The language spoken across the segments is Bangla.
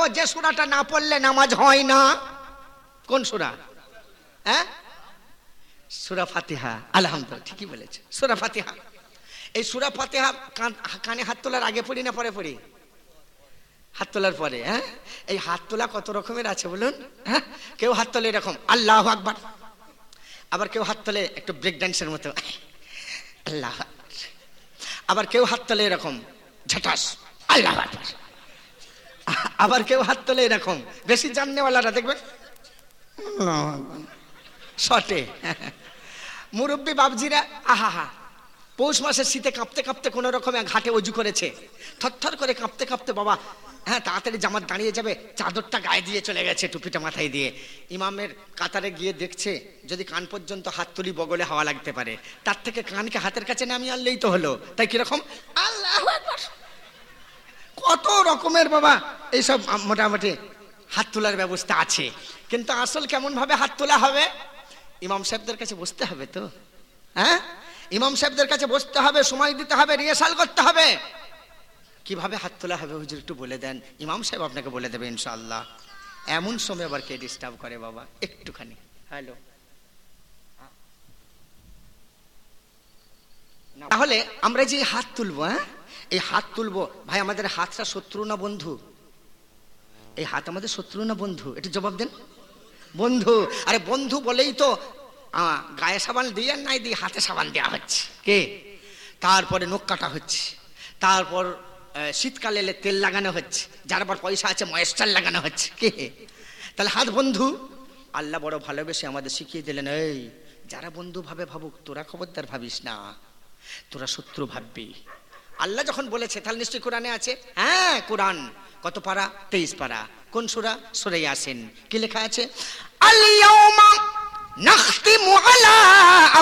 গো যে সুরাটা না পড়লে নামাজ হয় না। কোন সুরা? হ্যাঁ? সুরা ফাতিহা, আলহামদুলিল্লাহ, ঠিকই বলেছে। সুরা ফাতিহা। এই সুরা ফাতিহা কান- হাত তোলার আগে পড়ি না পরে পড়ি? হাত তোলার পরে হ্যাঁ? এই হাত তোলা কত রকমের আছে বলুন? হ্যাঁ? কেউ হাত তোলে এরকম, আল্লাহ আকবার। আবার কেউ হাত তোলে একটু ব্রেক ডান্সের মতো। আল্লাহ আবার কেউ হাত তোলে এরকম, ঝাটাস, আল্লাহ আকবার। আবার কেউ হাত তোলে এরকম। বেশি জাননেওয়ালারা আল্লাহু শটে। মুরব্বী বাবজিরা আহা হা পৌষ মাসের শীতে কাঁপতে কাঁপতে কোনো রকমে ঘাটে অজু করেছে। থরথর করে কাঁপতে কাঁপতে বাবা হ্যাঁ তাড়াতাড়ি জামাত দাঁড়িয়ে যাবে চাদরটা গায়ে দিয়ে চলে গেছে টুপিটা মাথায় দিয়ে। ইমামের কাতারে গিয়ে দেখছে যদি কান পর্যন্ত হাত তুলি বগলে হাওয়া লাগতে পারে। তার থেকে কানকে হাতের কাছে নামিয়ে আনলেই তো হলো। তাই কীরকম? আল্লাহ কত রকমের বাবা, এইসব মোটামুটি হাত তোলার ব্যবস্থা আছে। কিন্তু আসল কেমন ভাবে হাত তোলা হবে? ইমাম সাহেবদের কাছে বসতে হবে তো। হ্যাঁ? ইমাম সাহেবদের কাছে বসতে হবে, সময় দিতে হবে, রিহার্সাল করতে হবে। কীভাবে হাত তোলা হবে হুজুর একটু বলে দেন। ইমাম সাহেব আপনাকে বলে দেবে ইনশাআল্লাহ। এমন সময় আবার কে ডিস্টার্ব করে বাবা? একটুখানি। হ্যালো তাহলে আমরা যে হাত তুলবো হ্যাঁ? এই হাত তুলবো। ভাই, আমাদের হাতটা শত্রু না বন্ধু? এই হাত আমাদের শত্রু না বন্ধু? এটা জবাব দেন। বন্ধু, আরে বন্ধু বলেই তো গায়ে সাবান দিয়ে নাই দিয়ে হাতে সাবান দেওয়া হচ্ছে। কে? তারপরে নখ কাটা হচ্ছে। তারপর শীতকালে এলে তেল লাগানো হচ্ছে। যার আবার পয়সা আছে, ময়েশ্চার লাগানো হচ্ছে। কে? তাহলে হাত বন্ধু। আল্লাহ বড় ভালোবেসে আমাদের শিখিয়ে দিলেন, এই, যারা বন্ধু ভাবে ভাবুক, তোরা খবরদার ভাবিস না। তোরা শত্রু ভাববি। আল্লাহ যখন বলেছে, তাহলে নিশ্চয়ই কোরআনে আছে? হ্যাঁ কোরআন। কত পারা? তেইশ পারা। কোন সুরা? সুরে আসেন কি লেখা আছে? আলা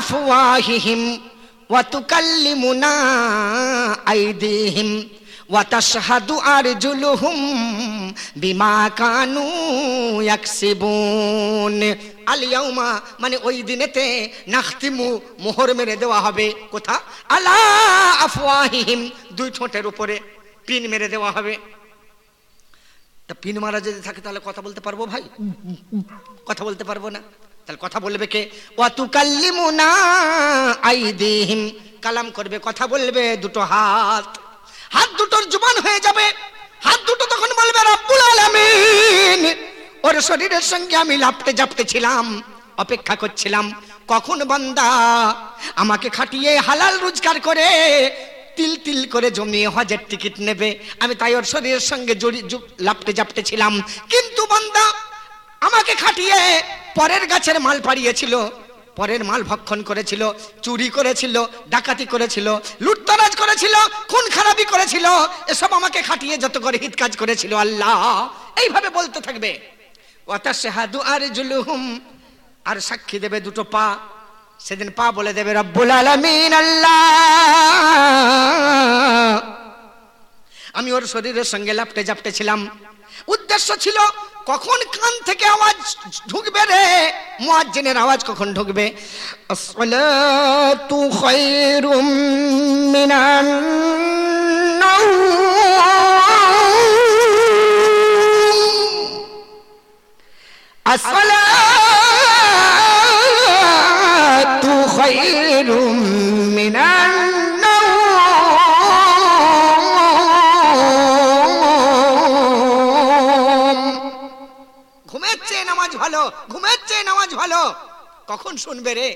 আফওয়াহিহিম ওয়া তুকাল্লিমুনা আইদিহিম। ওয়া তাশহাদু আরজুলুহুম বিমা কানু ইয়াকসিবুন। আলিয়াউমা মানে ওই দিনেতে নাখতিমু মোহর মেরে দেওয়া হবে কোথা? আলা আফওয়াহিহিম, দুই ঠোঁটের উপরে পিন মেরে দেওয়া হবে। তা পিন মারা যদি থাকে তাহলে কথা বলতে পারব ভাই? কথা বলতে পারব না। তাহলে কথা বলবে কে? ওয়াতু কাল্লিমুনা আইদিহিম, কালাম করবে, কথা বলবে দুটো হাত। হাত দুটোর জুবান হয়ে যাবে। হাত দুটো তখন বলবে, রব্বুল আলামিন। ওর শরীরের সঙ্গে আমি লাপটে জাপটে ছিলাম, অপেক্ষা করছিলাম, কখন বান্দা আমাকে খাটিয়ে হালাল রোজগার করে তিল তিল করে জমিয়ে হজের টিকিট নেবে? আমি তাই ওর শরীরের সঙ্গে জড়ি জু- লাপটে জাপটে ছিলাম। কিন্তু বান্দা আমাকে খাটিয়ে পরের গাছের মাল পাড়িয়েছিল। পরের মাল ভক্ষণ করেছিল, চুরি করেছিল, ডাকাতি করেছিল, লুটতরাজ করেছিল, খুন খারাপি করেছিল, এসব আমাকে খাটিয়ে যত করে হিত কাজ করেছিল আল্লাহ। এইভাবে বলতে থাকবে। আরজুলুহুম, আর সাক্ষী দেবে দুটো পা। সেদিন পা বলে দেবে, রব্বুল আলামিন, আল্লাহ। আমি ওর শরীরের সঙ্গে লাপটে জাপটে ছিলাম। উদ্দেশ্য ছিল কখন কান থেকে আওয়াজ ঢুকবে রে? মুয়াজ্জিনের আওয়াজ কখন ঢুকবে? আসসালাতু খায়রুম মিনান আসসালাতু ঘুমের নামাজ ভালো, কখন শুনবে রে?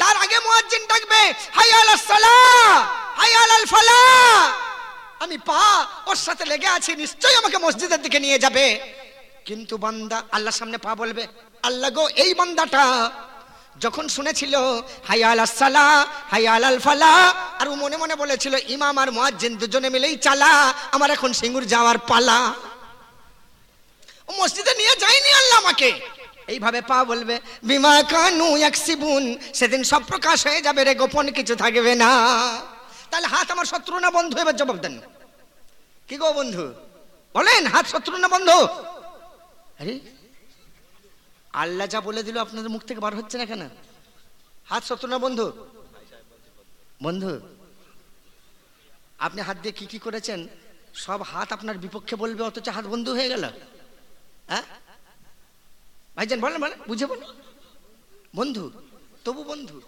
তার আগে মুয়াজ্জিন ডাকবে হাইয়াল সালাহ হাইয়াল আল ফালাহ আমি পা ওর সাথে লেগে আছি, নিশ্চয়ই আমাকে মসজিদের দিকে নিয়ে যাবে। কিন্তু বান্দা আল্লাহর সামনে পা বলবে, আল্লাহ গো, এই বান্দাটা যখন শুনেছিল হাইয়াল সালাহ হাইয়াল আল ফালা, আর ও মনে মনে বলেছিল, ইমাম আর মুয়াজ্জিন দুজনে মিলেই চালা, আমার এখন সিঙ্গুর যাওয়ার পালা। ও মসজিদে নিয়ে যায়নি আল্লাহ আমাকে। এইভাবে পা বলবে, বিমা কানু ইয়াকসিবুন সেদিন সব প্রকাশ হয়ে যাবে রে, গোপন কিছু থাকবে না। তাহলে হাত আমার শত্রু না বন্ধু? এবার জবাব দেন। কি গো বন্ধু? বলেন, হাত শত্রু না বন্ধু? আরে, আল্লাহ যা বলে দিল আপনাদের মুখ থেকে বার হচ্ছে না কেন? হাত শত্রু না বন্ধু? বন্ধু, আপনি হাত দিয়ে কি কি করেছেন? সব হাত আপনার বিপক্ষে বলবে, অথচ হাত বন্ধু হয়ে গেল। হ্যাঁ? ভাইজান, বলেন বলেন, বুঝে বলেন। বন্ধু, তবু বন্ধু।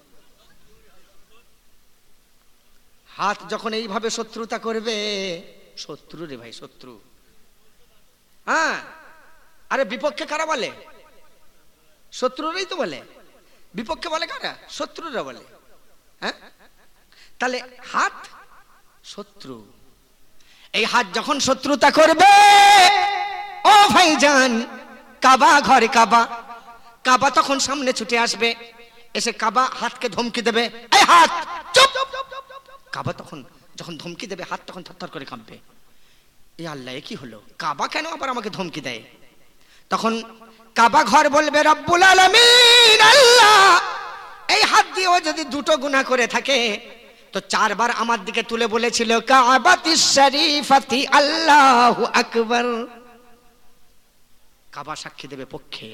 হাত যখন এইভাবে শত্রুতা করবে, শত্রু রে ভাই, শত্রু। হ্যাঁ? আরে বিপক্ষে কারা বলে? শত্রুরাই তো বলে। বিপক্ষে বলে কারা? শত্রুরা বলে। হ্যাঁ? তাহলে হাত শত্রু। এই হাত যখন শত্রুতা করবে, ও ভাইজান কাবা, ঘরে কাবা। কাবা তখন সামনে ছুটে আসবে। এসে কাবা হাতকে ধমকি দেবে, এই হাত, চুপ! কাবা তখন, যখন ধমকি দেবে, হাত তখন থরথর করে কাঁপবে। এ আল্লাহ কি হলো? কাবা কেন আবার আমাকে ধমকি দেয়? তখন কাবা ঘর বলবে, রব্বুল আলামিন, আল্লাহ, এই হাত দিয়ে ও যদি দুটো গুনাহ করে থাকে, তো চারবার আমার দিকে তুলে বলেছিল, কাবাতি শরীফাতি আল্লাহু আকবার। কাবা সাক্ষী দেবে পক্ষে।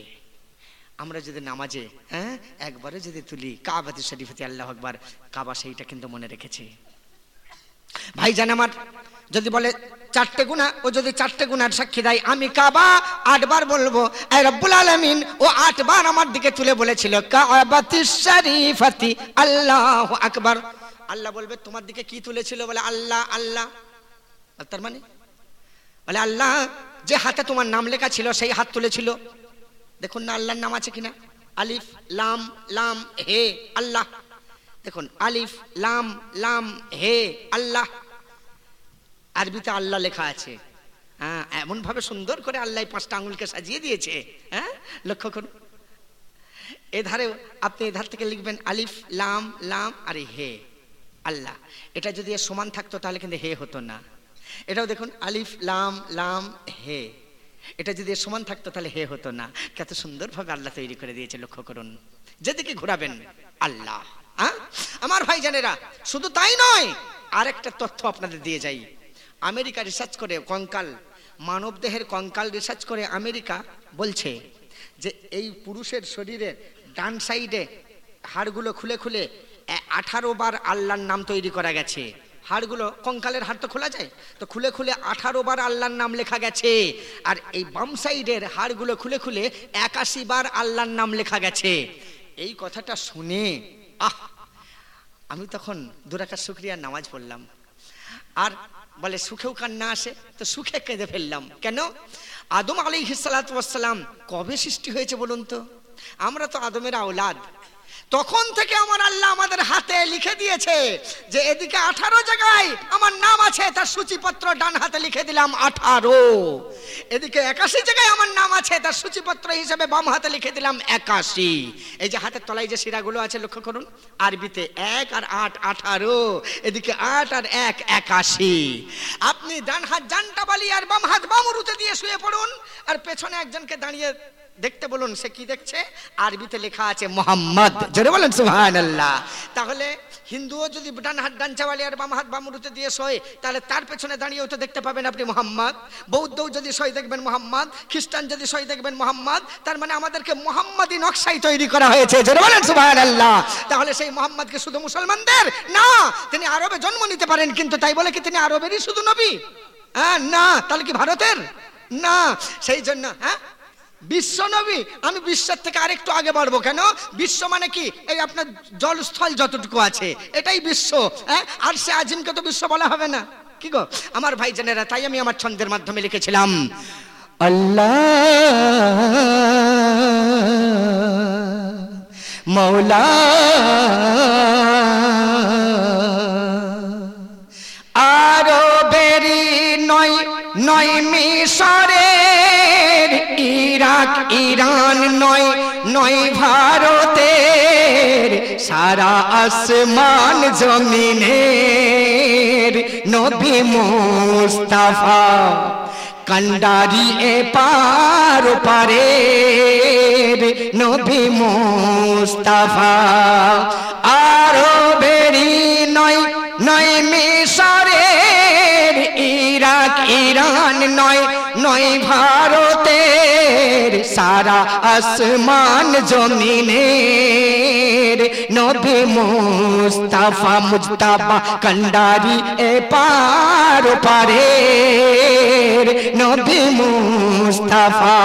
আমরা যদি নামাজে হ্যাঁ একবারে যদি তুলি, কাবাতি শরীফাতি আল্লাহ আকবার, কাবা সেইটা কিন্তু মনে রেখেছে। ভাইজান আমার, যদি বলে চারটে গুণা ও যদি চারটে গুণার সাক্ষী দেয়, আমি কাবা আটবার বলব রব্বুল আলামিন, ও আটবার আমার দিকে তুলে বলেছিল, কাবাতি শরীফাতি আল্লাহ আকবার। আল্লাহ বলবে, তোমার দিকে কি তুলেছিল? বলে, আল্লাহ আল্লাহ। তার মানে? বলে, আল্লাহ যে হাতে তোমার নাম লেখা ছিল, সেই হাত তুলেছিল। দেখুন না, আল্লাহর নাম আছে কিনা? আলিফ, লাম লাম, হে, আল্লাহ। দেখুন, আলিফ, লাম লাম, হে, আল্লাহ। আরবিতে আল্লাহ লেখা আছে। হ্যাঁ এমন ভাবে সুন্দর করে আল্লাহ পাঁচটা আঙুলকে সাজিয়ে দিয়েছে। হ্যাঁ লক্ষ্য করুন। এধারে আপনি এধার থেকে লিখবেন আলিফ, লাম লাম, আরে হে, আল্লাহ। এটা যদি সমান থাকতো, তাহলে কিন্তু হে হতো না। এটাও দেখুন, আলিফ, লাম লাম, হে। এটা যদি সমান থাকতো, তাহলে হে হতো না। কত সুন্দরভাবে আল্লাহ তৈরি করে দিয়েছে, লক্ষ্য করুন। যেদিকে ঘোরাবেন, আল্লাহ আমার ভাই জানেরা শুধু তাই নয়, আরেকটা তথ্য আপনাদের দিয়ে যাই। আমেরিকা রিসার্চ করে, কঙ্কাল মানব দেহের কঙ্কাল রিসার্চ করে আমেরিকা বলছে যে, এই পুরুষের শরীরের ডান সাইডে হাড়গুলো খুলে খুলে আঠারো বার আল্লাহর নাম তৈরি করা গেছে। হাড়গুলো, কঙ্কালের হাড় তো খোলা যায়? তো খুলে খুলে আঠারো বার আল্লাহর নাম লেখা গেছে। আর এই বাম সাইডের হাড়গুলো খুলে খুলে একাশি বার আল্লাহর নাম লেখা গেছে। এই কথাটা শুনে, আহ, আমি তখন দুরাকার শুক্রিয়ার নামাজ পড়লাম। আর বলে, সুখেও কান্না আসে? তো সুখে কেঁদে ফেললাম। কেন? আদম আলী হিসালাতাম কবে সৃষ্টি হয়েছে বলুন তো? আমরা তো আদমের আওলাদ। তখন থেকে আমার আল্লাহ আমাদের হাতে লিখে দিয়েছে যে এদিকে আঠারো জায়গায় আমার নাম আছে, তার সূচিপত্র ডান হাতে লিখে দিলাম আঠারো। এদিকে একাশি জায়গায় আমার নাম আছে, তার সূচিপত্র হিসেবে বাম হাতে লিখে দিলাম একাশি। এই যে হাতের তলায় যে শিরাগুলো আছে, লক্ষ্য করুন, আরবিতে এক আর আট আঠারো, এদিকে আট আর এক একাশি। আপনি ডান হাত জানটা বালি আর বাম হাত বামুরুতে দিয়ে শুয়ে পড়ুন, আর পেছনে একজনকে দাঁড়িয়ে দেখতে বলুন, সে কি দেখছে? আরবিতে লেখা আছে মোহাম্মদ। জোরে বলেন সুহান আল্লাহ তাহলে হিন্দুও যদি ডান হাত, ডান চাওয়ালি আর বাম হাত বামরুতে দিয়ে শোয়, তাহলে তার পেছনে দাঁড়িয়েও তো দেখতে পাবেন আপনি মোহাম্মদ। বৌদ্ধও যদি সই দেখবেন মোহাম্মদ। খ্রিস্টান যদি সই দেখবেন মোহাম্মদ। তার মানে আমাদেরকে মোহাম্মদী নকশাই তৈরি করা হয়েছে। জোরে বলেন সুহান আল্লাহ তাহলে সেই মোহাম্মদকে শুধু মুসলমানদের? না, তিনি আরবে জন্ম নিতে পারেন, কিন্তু তাই বলে কি তিনি আরবেরই শুধু নবী? হ্যাঁ না, তাহলে কি ভারতের? না, সেই জন্য হ্যাঁ? বিশ্ব নবী? আমি বিশ্বের থেকে আরেকটু আগে বাড়বো কেন? বিশ্ব মানে কি? এই আপনার জলস্থল যতটুকু আছে, এটাই বিশ্ব হ্যাঁ? আর সে আজিমকে তো বিশ্ব বলা হবে না। কি গো? আমার ভাই জানেরা তাই আমি আমার ছন্দের মাধ্যমে লিখেছিলাম। আল্লাহ, মৌলা আরও বেরি নয় নয় ইরাক ইরান নয় নয় ভারতের, সারা আসমান জমিনের নবী মুস্তাফা। কন্ডারি এ পার পারের নবী মুস্তাফা। আরও বেরি নয় নয় মিশরের, ইরাক, ইরান নয় নয় ভারতের सारा आसमान जमीने नबी मुस्तफ़ा मुस्तफ़ा कंडारी ए पार पारे नबी मुस्तफ़ा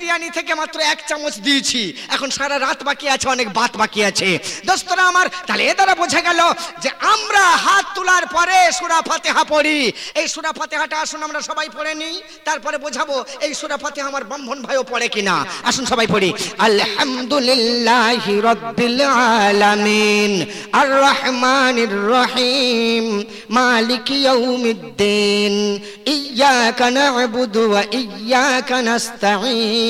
বিরিয়ানি থেকে মাত্র এক চামচ দিয়েছি। এখন সারা রাত বাকি আছে, অনেক বাত বাকি আছে। দোস্তরা আমার, তাহলে এ দ্বারা বোঝা গেল যে আমরা হাত তোলার পরে সুরা ফাতেহা পড়ি। এই সুরা ফাতেহাটা আসুন আমরা সবাই পড়ে নিই, তারপরে বোঝাবো এই সুরা ফাতেহা আমার ব্রাহ্মণ ভাইও পড়ে কিনা। আসুন সবাই পড়ি। আলহামদুলিল্লাহ রব্বিল আলামিন আর রহমানির রহিম, মালিক ইয়াউমিদ্দিন ইয়াকা না'বুদু ওয়া ইয়াকা নাস্তাঈন।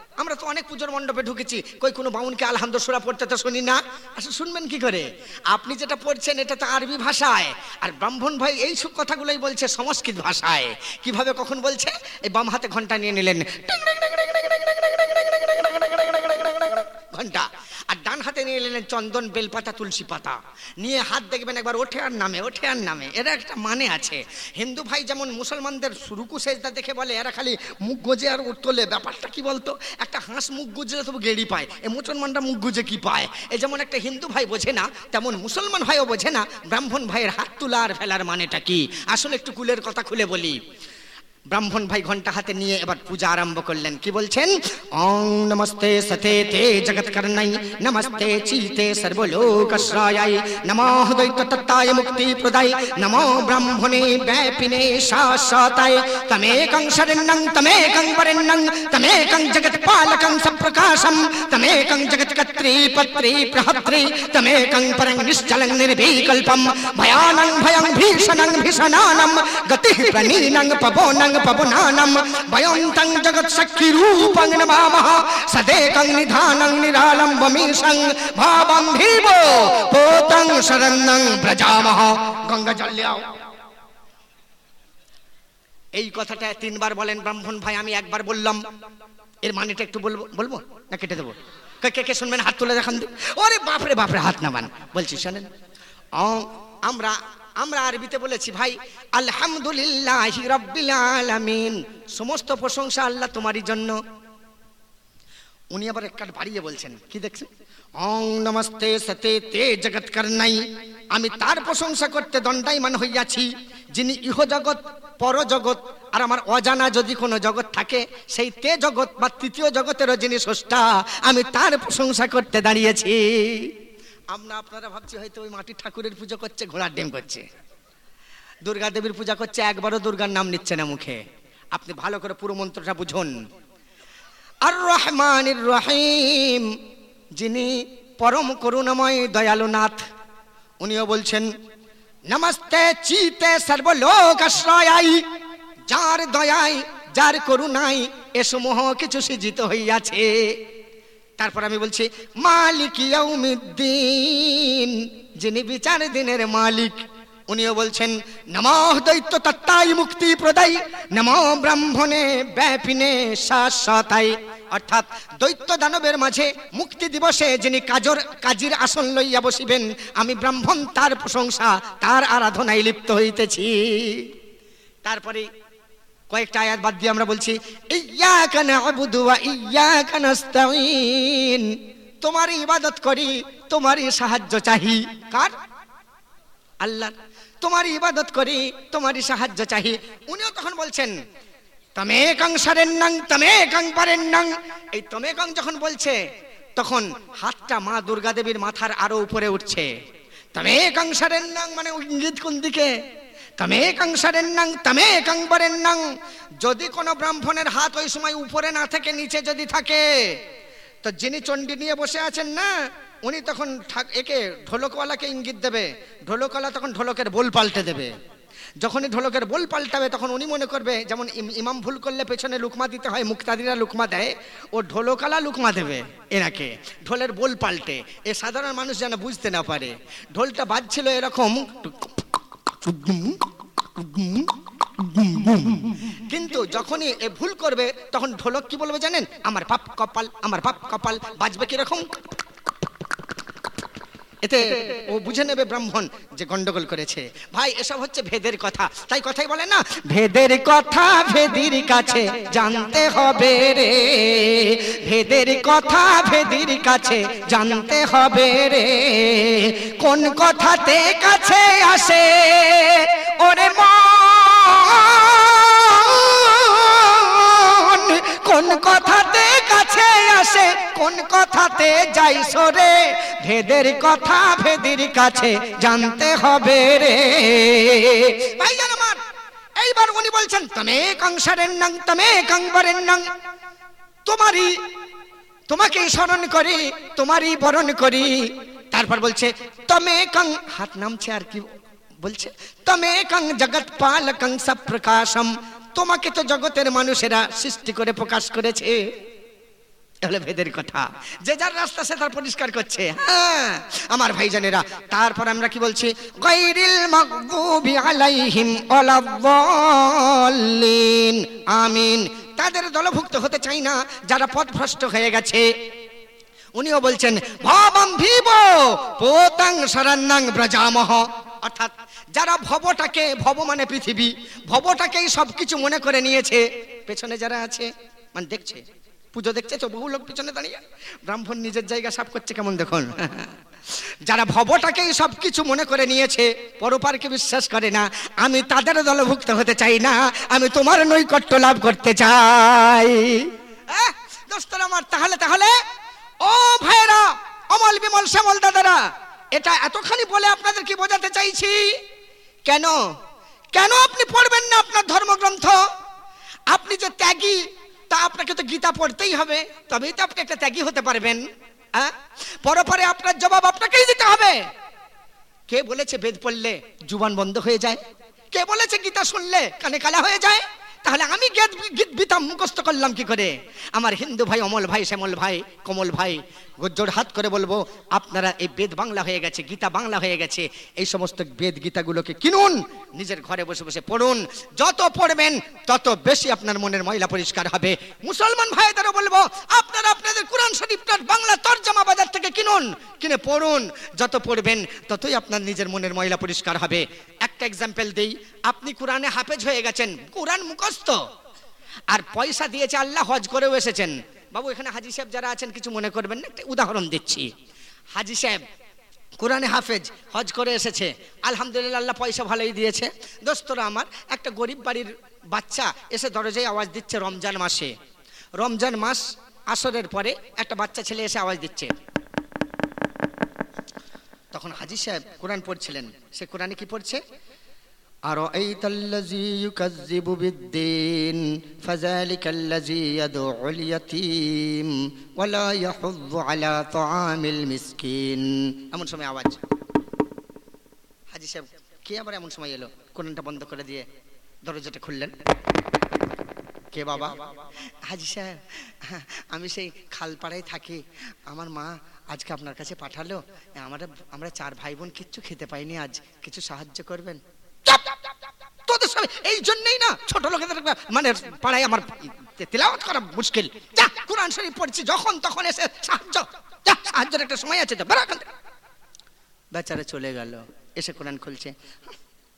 আমরা তো অনেক পুজোর মণ্ডপে ঢুকেছি। কই, কোনো বাউনকে আলহামদ সুরা পড়তে তো শুনি না? আসলে শুনবেন কি করে? আপনি যেটা পড়ছেন, এটা তো আরবি ভাষায়। আর ব্রাহ্মণ ভাই এই সব কথাগুলোই বলছে সংস্কৃত ভাষায়। কীভাবে, কখন বলছে? এই বাম হাতে ঘণ্টা নিয়ে নিলেন। ঘণ্টা। আর ডান হাতে নিয়ে নিলেন চন্দন বেলপাতা, তুলসী পাতা। নিয়ে হাত দেখবেন একবার, ওঠে আর নামে, ওঠে আর নামে। এরা একটা মানে আছে। হিন্দু ভাই যেমন মুসলমানদের রুকু সেজদা দেখে বলে, এরা খালি মুখ গুজে আর তোলে। ব্যাপারটা কি বলতো? একটা হাঁস মুখ গুজলে তবু গেড়ি পায়। এ মুসলমানরা মুখ গুজে কি পায়? এ যেমন একটা হিন্দু ভাই বোঝে না, তেমন মুসলমান ভাইও বোঝে না, ব্রাহ্মণ ভাইয়ের হাত তোলা আর ফেলার মানেটা কি? আসলে একটু কুলের কথা খুলে বলি। ব্রাহ্মণ ভাই ঘণ্টা হাতে নিয়ে এবার পূজা আরম্ভ করলেন কি বলছেন ওং নমস্তে সতে তে জগৎ করনাই নমস্তে চিতে সর্বলোকশ্রায়াই নমো দৈত্য তত্তায় মুক্তি প্রদায় নমো ব্রাহ্মণে ব্যাপিনে শাশ্বতায় তমেকং শরণ্যং তমেকং বরেণ্যং তমেকং জগৎ পালকং সপ্রকাশম তমেকং জগৎ কর্ত্রী পত্রী প্রহত্রী তমেকং পরং নিশ্চলং নির্বিকল্পম ভয়ানং ভয়ং ভীষণং ভীষণানম গতি প্রনীনং পবনং পবনানম ভয়ন্তং জগৎ শক্তি রূপং নমামः সদেকং নিধানং নিরালম্বमीशं ভাবং ভীব পোতং শরণ্যং ব্রজামহ গঙ্গা জল লিয়াও এই কথাটা তিনবার বলেন, ব্রাহ্মণ ভাই, আমি একবার বললাম। এর মানেটা একটু বলব বলব না কেটে দেবো? কে কে শুনবেন? হাত তুলে দেখান। ওরে বাপরে বাপরে, হাত নামান। বলছি, শোনেন আমরা আমরা আরবিতে বলেছি, ভাই, আলহামদুলিল্লাহ রব্বিল আলামিন। সমস্ত প্রশংসা আল্লাহ তোমারই জন্য। উনি আবার এক কাঠ বাড়িয়ে বলছেন, কি দেখছেন? অং নমস্তে সতে তে জগৎ করনাই আমি তার প্রশংসা করতে দণ্ডায়মান হইয়াছি, যিনি ইহ জগৎ পরজগৎ, আর আমার অজানা যদি কোনো জগৎ থাকে, সেই তে জগৎ বা তৃতীয় জগতেরও যিনি স্রষ্টা, আমি তার প্রশংসা করতে দাঁড়িয়েছি। আমরা আপনারা ভাবছি হয়তো ওই মাটির ঠাকুরের পুজো করছে, ঘোড়ার ডিম করছে। দুর্গা দেবীর পূজা করছে, একবারও দুর্গার নাম নিচ্ছে না মুখে। আপনি ভালো করে পুরো মন্ত্রটা বুঝুন। আর রহমানির রহিম, যিনি পরম করুণাময় দয়ালুনাথ উনিও বলছেন, নমস্তে চিতে সর্বলোক আশ্রয়াই, যার দয়াই, যার করুণাই এ সমূহ কিছু সৃজিত হইয়াছে। তারপর আমি বলছি, মালিক যিনি বিচার দিনের মালিক, উনিও বলছেন নমঃ দৈত্য তত্তাই মুক্তি প্রদায় নমো ব্রাহ্মণে ব্যাপিনে শাশ্বতাই। অর্থাৎ দৈত্য দানবের মাঝে মুক্তি দিবসে যিনি কাজর, কাজীর আসন লইয়া বসিবেন, আমি ব্রাহ্মণ, তার প্রশংসা, তার আরাধনায় লিপ্ত হইতেছি। তারপরে কয়েকটা আয়াত বাদ দিয়ে আমরা বলছি নাস্তাঈন। তোমারই ইবাদত করি, তোমারই সাহায্য চাহি। কার? আল্লাহ তোমারই ইবাদত করি, তোমারই সাহায্য চাহি। উনিও তখন বলছেন তমে কং সারেন নাং, তমেকং সারেন্নাং পারেন পারেন্নাং এই তমেকং যখন বলছে, তখন হাতটা মা দুর্গা দেবীর মাথার আরও উপরে উঠছে। তমেকং সারেন্নাং মানে ইঙ্গিত কোন দিকে? তমেকং সারেন্নাং যদি কোনো ব্রাহ্মণের হাত ওই সময় উপরে না থেকে, নিচে যদি থাকে, তো যিনি চণ্ডী নিয়ে বসে আছেন না, উনি তখন একে ঢোলকওয়ালাকে ইঙ্গিত দেবে। ঢোলকওয়ালা তখন ঢোলকের বোল পাল্টে দেবে। যখনই ঢোলকের বোল পাল্টাবে, তখন উনি মনে করবে, যেমন ইম- ইমাম ভুল করলে পেছনে লুকমা দিতে হয়, মুক্তাদিরা লুকমা দেয়, ও ঢোলকালা লুকমা দেবে এনাকে। ঢোলের বোল পাল্টে। এ সাধারণ মানুষ যেন বুঝতে না পারে। ঢোলটা বাজছিল এরকম কিন্তু যখনই এ ভুল করবে, তখন ঢোলক কি বলবে জানেন? আমার পাপ কপাল, আমার পাপ কপাল বাজবে কীরকম? এতে ও বুঝে নেবে ব্রাহ্মণ যে গন্ডগোল করেছে। ভাই, এসব হচ্ছে ভেদের কথা। তাই কথাই বলে না, ভেদের কথা ভেদির কাছে জানতে হবে রে। ভেদের কথা ভেদির কাছে জানতে হবে রে। কোন কথাতে কাছে আসে? ওরে মন, কোন কথাতে কাছে আসে, কোন কথাতে যাই সরে? ভেদের কথা ভেদের কাছে জানতে হবে রে। ভাইজান আমার, এইবার উনি বলছেন, তমে কংসারের নাং তমে কংবরের নাং তোমারই তোমাকে স্মরণ করি, তোমারই বরণ করি। তারপর বলছে, তমে কং, হাত নামছে আর কি বলছে, তমে কং জগৎ পাল কং সব প্রকাশম তোমাকে তো জগতের মানুষেরা সৃষ্টি করে প্রকাশ করেছে। হলো ভেদের কথা। যে যার রাস্তা সে তার পরিষ্কার করছে। হ্যাঁ আমার ভাইজানেরা, তারপর আমরা কি বলছি? গায়রিল মাগদুবি আলাইহিম ওয়ালাদ-দাল্লিন আমিন। তাদের দলভুক্ত হতে চাই না, যারা পথভ্রষ্ট হয়ে গেছে। উনিও বলছেন, ভবম ভিব পোতাং শরণাং ব্রজামহ। অর্থাৎ, যারা ভবটাকে, ভব মানে পৃথিবী, ভবটাকেই সবকিছু মনে করে নিয়েছে, পেছনে যারা আছে মানে দেখছে। পুজো দেখছে তো বহু লোক পিছনে দাঁড়িয়ে। ব্রাহ্মণ নিজের জায়গা সাফ করছে কেমন দেখুন? যারা ভবটাকেই সব কিছু মনে করে নিয়েছে, পরপারকে বিশ্বাস করে না, আমি তাদের দলভুক্ত হতে চাই না, আমি তোমার নৈকট্য লাভ করতে চাই। আমার, তাহলে তাহলে? ও ভাইরা অমল বিমল শ্যামল দাদারা, এটা এতখানি বলে আপনাদের কি বোঝাতে চাইছি? কেন? কেন আপনি পড়বেন না আপনার ধর্মগ্রন্থ? আপনি যে ত্যাগী তা আপনাকে তো গীতা পড়তেই হবে, তবেই তো আপনি একটা ত্যাগী হতে পারবেন। হ্যাঁ পরপরে আপনার জবাব আপনাকেই দিতে হবে। কে বলেছে বেদ পড়লে জুবান বন্ধ হয়ে যায়? কে বলেছে গীতা শুনলে কানে কালা হয়ে যায়? তাহলে আমি গীত গীত বিতাম, মুখস্থ করলাম কি করে? আমার হিন্দু ভাই, অমল ভাই, শ্যামল ভাই, কমল ভাই জোর হাত করে বলব, আপনারা এই বেদ বাংলা হয়ে গেছে, গীতা বাংলা হয়ে গেছে, এই সমস্ত বেদ গীতাগুলোকে কিনুন, নিজের ঘরে বসে বসে পড়ুন, যত পড়বেন, তত বেশি আপনার মনের ময়লা পরিষ্কার হবে। মুসলমান ভাইদেরও বলব, আপনারা আপনাদের কোরআন শরীফটার বাংলা তর্জমা বাজার থেকে কিনুন, কিনে পড়ুন, যত পড়বেন, ততই আপনার নিজের মনের ময়লা পরিষ্কার হবে। একটা এক্সাম্পল দেই, আপনি কোরআনে হাফেজ হয়ে গেছেন, কোরআন মুখস্থ আর পয়সা দিয়েছে, আল্লাহ হজ করেও এসেছেন। বাবু, এখানে হাজি সাহেব যারা আছেন, কিছু মনে করবেন না? একটা উদাহরণ দিচ্ছি। হাজি সাহেব, কোরআনে হাফেজ, হজ করে এসেছে। আলহামদুলিল্লাহ, আল্লাহ পয়সা ভালোই দিয়েছে। দোস্তরা আমার, একটা গরিব বাড়ির বাচ্চা এসে দরজায় আওয়াজ দিচ্ছে রমজান মাসে। রমজান মাস আসরের পরে একটা বাচ্চা ছেলে এসে আওয়াজ দিচ্ছে। তখন হাজি সাহেব কোরআন পড়ছিলেন। সে কোরআনে কি পড়ছে? أرأيت الذي يكذب بالدين فذلك الذي يدعو اليتيم ولا يحض على طعام المسكين এমন সময় আওয়াজ হাজি সাহেব কে আবার এমন সময় এলো কোরআনটা বন্ধ করে দিয়ে দরজাটা খুললেন কে বাবা হাজি সাহেব আমি সেই খালপাড়ায় থাকি আমার মা আজকে আপনার কাছে পাঠালো আমরা আমরা চার ভাই বোন কিচ্ছু খেতে পাইনি আজ কিছু সাহায্য করবেন চুপ! তোদের সব এই জন্যই না ছোট লোকেদের মানে পাড়ায় আমার তেলাওয়াত করা মুশকিল। যা, কোরআন শরীফ পড়ছি, যখন তখন এসে সাহায্য। যা, সাহায্যের একটা সময় আছে তো, বেরো বেচারা চলে গেল, এসে কোরআন খুলছে।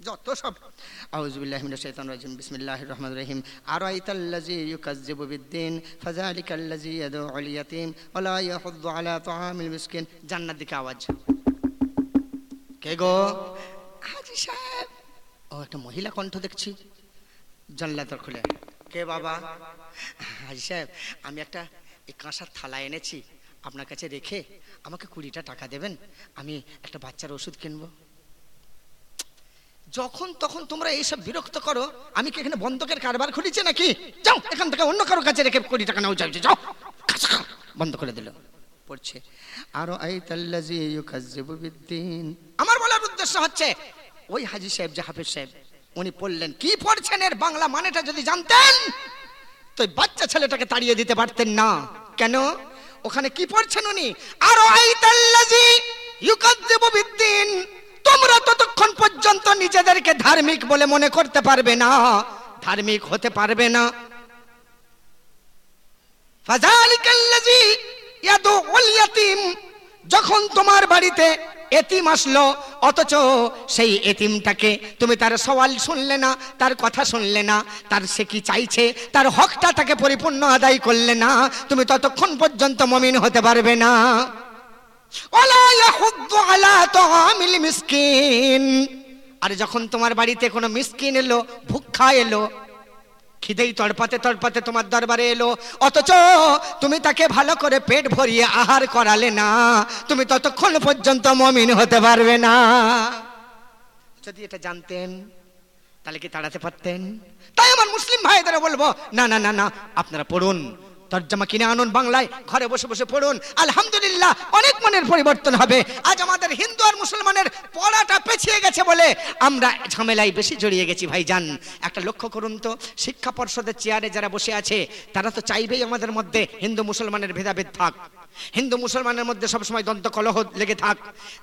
যত সব। আউযুবিল্লাহি মিনাশ শাইতানির রাজিম, বিসমিল্লাহির রহমানির রহিম। আরাইতাল্লাযী ইউকাজ্জিবু বিদ্দিন, ফাযালিকাল্লাযী ইয়াদউল ইয়াতীম ওয়া লা ইয়াহুদ্দু আলা তাআমিল মিসকিন। জান্নাত দিকে আওয়াজ। কে গো? হাজি সাহেব। ও, একটা মহিলা কণ্ঠ দেখছি। জানলা তো খুলে। কে বাবা? হাজি সাহেব, আমি একটা এই কাঁসার থালা এনেছি। আপনার কাছে রেখে আমাকে কুড়িটা টাকা দেবেন। আমি একটা বাচ্চার ওষুধ কিনবো। যখন তখন তোমরা এইসব বিরক্ত করো, আমি কি এখানে বন্ধকের কারবার খুলেছি নাকি? যাও, এখান থেকে অন্য কারও কাছে রেখে কোটি টাকা নাও, যাও যাও বন্ধ করে দিল। পড়ছে আরও আই তাল্লাজি ইউকাজ্জিবু বিদ্দিন আমার বলার উদ্দেশ্য হচ্ছে ওই হাজি সাহেব যে হাফিজ সাহেব, উনি পড়লেন কি পড়ছেন এর বাংলা মানেটা যদি জানতেন? তো বাচ্চা ছেলেটাকে তাড়িয়ে দিতে পারতেন না। কেন? ওখানে কি পড়ছেন উনি? আর তোমরা ততক্ষণ পর্যন্ত নিজেদেরকে ধার্মিক বলে মনে করতে পারবে না। ধার্মিক হতে পারবে না। যখন তোমার বাড়িতে এতিম আসলো, অথচ সেই এতিমটাকে তুমি তার সওয়াল শুনলে না, তার কথা শুনলে না, তার সে কি চাইছে, তার হকটা তাকে পরিপূর্ণ আদায় করলে না, তুমি ততক্ষণ পর্যন্ত মমিন হতে পারবে না। আর যখন তোমার বাড়িতে কোনো মিসকিন এলো, ভুক্ষা এলো খিদেই তড়পাতে তড়পাতে তোমার দরবারে এলো। অথচ তুমি তাকে ভালো করে পেট ভরিয়ে আহার করালে না। তুমি ততক্ষণ পর্যন্ত মমিন হতে পারবে না। যদি এটা জানতেন, তাহলে কি তাড়াতে পারতেন? তাই আমার মুসলিম ভাইদেরা বলব, না না না না, আপনারা পড়ুন। তর্জমা কিনে আনুন বাংলায়, ঘরে বসে বসে পড়ুন। আলহামদুলিল্লাহ, অনেক মনের পরিবর্তন হবে। আজ আমাদের হিন্দু আর মুসলমানের পড়াটা পেছিয়ে গেছে বলে আমরা ঝামেলায় বেশি জড়িয়ে গেছি, ভাইজান। একটা লক্ষ্য করুন তো, শিক্ষা পর্ষদের চেয়ারে যারা বসে আছে, তারা তো চাইবেই আমাদের মধ্যে হিন্দু মুসলমানের ভেদাভেদ থাক। হিন্দু মুসলমানের মধ্যে সবসময় দ্বন্দ্ব কলহ লেগে থাক।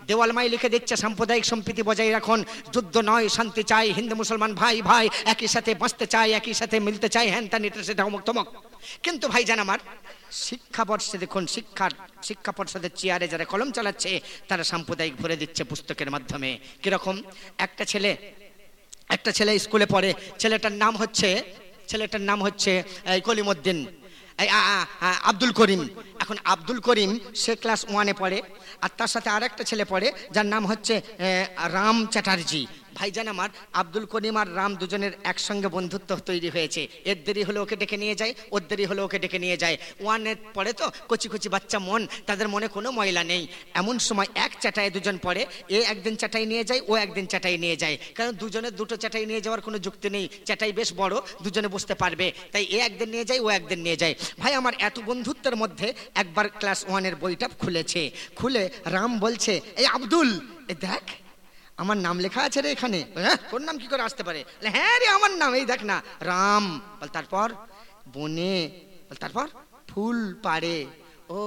দেওয়ালমাই লিখে দিচ্ছে, সাম্প্রদায়িক সম্প্রীতি বজায় রাখুন। যুদ্ধ নয়, শান্তি চাই, হিন্দু মুসলমান ভাই ভাই একই সাথে বাঁচতে চায় একই সাথে মিলতে চায় হ্যান ত্যান এটা সেটা অমুক তমক কিন্তু ভাইজান আমার শিক্ষা পর্ষদে দেখুন শিক্ষার শিক্ষা পর্ষদের চেয়ারে যারা কলম চালাচ্ছে, তারা সাম্প্রদায়িক ভরে দিচ্ছে পুস্তকের মাধ্যমে। কীরকম? একটা ছেলে একটা ছেলে স্কুলে পড়ে, ছেলেটার নাম হচ্ছে, ছেলেটার নাম হচ্ছে কলিমুদ্দিন আব্দুল করিম। এখন আব্দুল করিম, সে ক্লাস ওয়ানে পড়ে, আর তার সাথে আর একটা ছেলে পড়ে, যার নাম হচ্ছে রাম চ্যাটার্জি। ভাইজান আমার, আব্দুল করিম আর রাম দুজনের একসঙ্গে বন্ধুত্ব তৈরি হয়েছে। এর দেরি হলে ওকে ডেকে নিয়ে যায়, ওর দেরি হলে ওকে ডেকে নিয়ে যায়। ওয়ানের পরে তো কচি কচি বাচ্চা মন, তাদের মনে কোনো ময়লা নেই। এমন সময় এক চাটায় দুজন পড়ে, এ একদিন চাটাই নিয়ে যায়, ও একদিন চাটাই নিয়ে যায়। কারণ দুজনের দুটো চাটাই নিয়ে যাওয়ার কোনো যুক্তি নেই। চাটাই বেশ বড়, দুজনে বুঝতে পারবে। তাই এ একদিন নিয়ে যায়, ও একদিন নিয়ে যায়। ভাই, আমার এত বন্ধুত্বের মধ্যে একবার ক্লাস ওয়ানের বইটা খুলেছে। খুলে রাম বলছে, এই আব্দুল দেখ আমার নাম লেখা আছে রে এখানে। হ্যাঁ? তোর নাম কি করে আসতে পারে? হ্যাঁ রে, আমার নাম, এই দেখ না, রাম। তারপর? বনে। তারপর? ফুল পাড়ে। ও,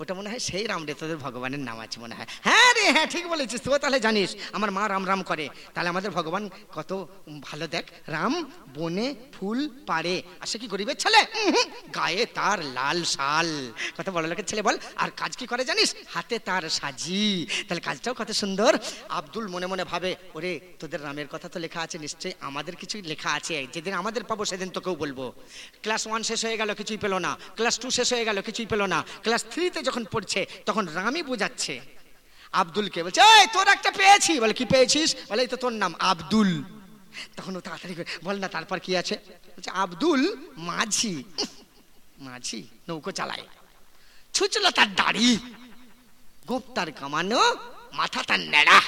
ওটা মনে হয় সেই রাম রে, তোদের ভগবানের নাম আছে মনে হয়। হ্যাঁ রে হ্যাঁ ঠিক বলেছিস তো তাহলে জানিস, আমার মা রাম রাম করে। তাহলে আমাদের ভগবান কত ভালো দেখ, রাম বনে ফুল পাড়ে। আর সে কি গরিবের ছেলে? গায়ে তার লাল শাল। কত বড় লোকের ছেলে বল, আর কাজ কি করে জানিস? হাতে তার সাজি। তাহলে কাজটাও কত সুন্দর। আব্দুল মনে মনে ভাবে, ওরে, তোদের রামের কথা তো লেখা আছে, নিশ্চয়ই আমাদের কিছু লেখা আছে। যেদিন আমাদের পাবো, সেদিন তোকেও বলব। ক্লাস ওয়ান শেষ হয়ে গেল, কিছুই পেল না। ক্লাস টু শেষ হয়ে গেল, কিছুই পেল না। ক্লাস থ্রিতে যখন পড়ছে, তখন রামই বোঝাচ্ছে। আব্দুলকে বলছে, এই, তোর একটা পেয়েছি। বলে, কি পেয়েছিস? বলে, এই তো তোর নাম আব্দুল। তখন ও তাড়াতাড়ি বল না, তারপর কি আছে? বলছে, আব্দুল মাঝি। মাঝি নৌকো চালায়। ছুচলো তার দাড়ি। গোপ তার কামানো, মাথা তার নেড়া।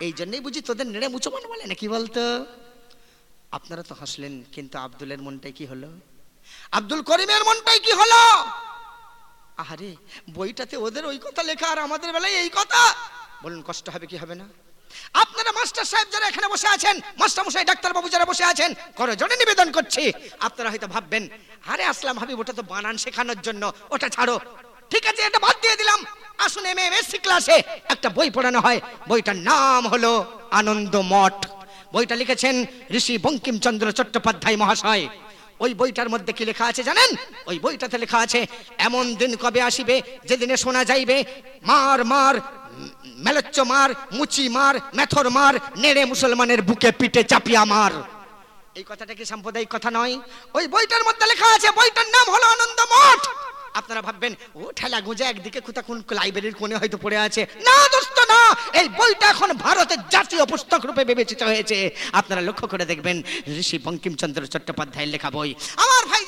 এই জন্যই বুঝি তোদের নেড়ে মুচমান বলে না কি বলতো? আপনারা তো হাসলেন, কিন্তু আব্দুলের মনটাই কি হলো? আব্দুল করিমের মনটাই কি হলো? আহারে, বইটাতে ওদের ওই কথা লেখা আর আমাদের বেলায় এই কথা? বলুন, কষ্ট হবে কি হবে না? আপনারা মাস্টার সাহেব যারা এখানে বসে আছেন মাস্টার মশাই ডাক্তার বাবু যারা বসে আছেন করো জন্য নিবেদন করছি। আপনারা হয়তো ভাববেন, আরে আসলাম ভাবি ওটা তো বানান শেখানোর জন্য, ওটা ছাড়ো। ঠিক আছে, এটা বাদ দিয়ে দিলাম। আসুন এম এম ক্লাসে একটা বই পড়ানো হয়। বইটার নাম হলো আনন্দ মঠ। বইটা লিখেছেন ঋষি বঙ্কিমচন্দ্র চট্টোপাধ্যায় মহাশয়। ওই বইটার মধ্যে কি লেখা আছে জানেন? ওই বইটাতে লেখা আছে, এমন দিন কবে আসিবে যেদিনে শোনা যাইবে, মার মার, মেলচ্চ মার, মুচি মার, মেথর মার, নেড়ে মুসলমানের বুকে পিঠে চাপিয়া মার। এই কথাটা কি সাম্প্রদায়িক কথা নয়? ওই বইটার মধ্যে লেখা আছে, বইটার নাম হলো আনন্দ মঠ। আপনারা ভাববেন, ও ঠেলা গুঁজে একদিকে কোথা কোন লাইব্রেরির কোণে হয়তো পড়ে আছে। না, দোস্ত! এই বইটা এখন ভারতের জাতীয় পুস্তক রূপে বিবেচিত হয়েছে। আপনারা লক্ষ্য করে দেখবেন, ঋষি বঙ্কিমচন্দ্র চট্টোপাধ্যায়ের লেখা বই। আমার বড়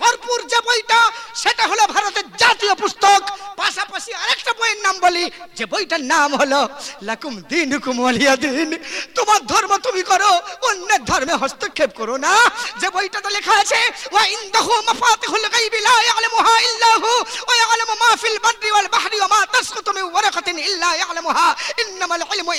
ভরপুর যে বইটা, সেটা হলো ভারতের জাতীয় পুস্তক। পাশাপাশি আরেকটা বইয়ের নাম বলি, যে বইটার নাম হলো, লাকুম দিন হুকুম দিন, তোমার ধর্ম তুমি করো, অন্যের ধর্মে হস্তক্ষেপ করো না। যে বইটাতে লেখা আছে, ওয়া মাফাতিহুল গায়বি লা ইয়ালামুহা ইল্লা ওয়া মা ফিল ওয়াল বাহরি ওয়া মা তাসকুতু মিন ওয়ারাকাতিন ইল্লা ইন্নামাল ইলমু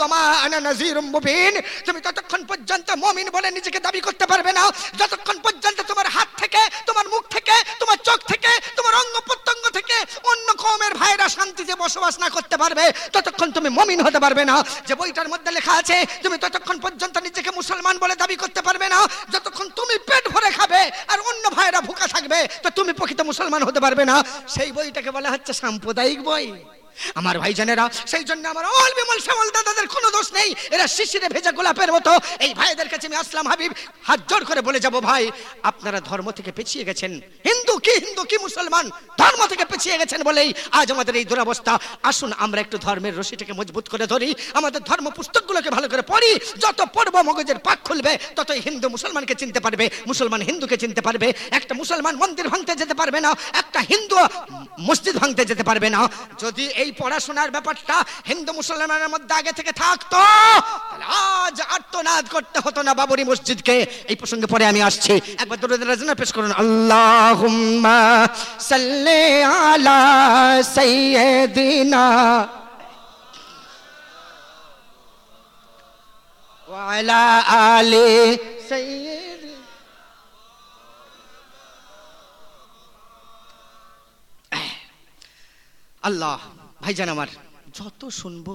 ওয়া মা আনা নাযীরুম মুবিন। তুমি ততক্ষণ পর্যন্ত মুমিন বলে নিজেকে দাবি করতে পারবে না, যতক্ষণ পর্যন্ত তোমার হাত থেকে তোমার মুখ থেকে, তোমার চোখ থেকে, তোমার অঙ্গ প্রত্যঙ্গ থেকে অন্য কওমের ভাইরা শান্তিতে বসবাস না করতে পারবে, ততক্ষণ তুমি মমিন হতে পারবে না। যে বইটার মধ্যে লেখা আছে, তুমি ততক্ষণ পর্যন্ত নিজেকে মুসলমান বলে দাবি করতে পারবে না। যতক্ষণ তুমি পেট ভরে খাবে আর অন্য ভাইরা ভুকা থাকবে, তো তুমি প্রকৃত মুসলমান হতে পারবে না। সেই বইটাকে বলা হচ্ছে সাম্প্রদায়িক বই। আমার ভাই ভাইজানেরা, সেই জন্য আমার অল বিমল শ্যামল দাদাদের কোনো দোষ নেই। এরা শিশিরে ভেজা গোলাপের মতো। এই ভাইদের কাছে আমি আসলাম, হাবিব। হাত জোর করে বলে যাব, ভাই, আপনারা ধর্ম থেকে পেছিয়ে গেছেন। হিন্দু কি হিন্দু কি, মুসলমান? ধর্ম থেকে পেছিয়ে গেছেন বলেই আজ আমাদের এই দুরবস্থা। আসুন, আমরা একটু ধর্মের রশিটাকে মজবুত করে ধরি। আমাদের ধর্ম পুস্তকগুলোকে ভালো করে পড়ি। যত পড়ব মগজের পাক খুলবে, ততই হিন্দু মুসলমানকে চিনতে পারবে। মুসলমান হিন্দুকে চিনতে পারবে। একটা মুসলমান মন্দির ভাঙতে যেতে পারবে না, একটা হিন্দু মসজিদ ভাঙতে যেতে পারবে না। যদি এই পড়াশোনার ব্যাপারটা হিন্দু মুসলমানের মধ্যে আগে থেকে থাকতো তাহলে আজ আর্তনাদ করতে হতো না বাবরি মসজিদকে এই প্রসঙ্গে পরে আমি আসছি একবার দরুদ রাজনা পেশ করুন আল্লাহুম্মা সাল্লি আলা সাইয়্যিদিনা وعلى آل سيدنا আল্লাহ ভাইজান আমার, যত শুনব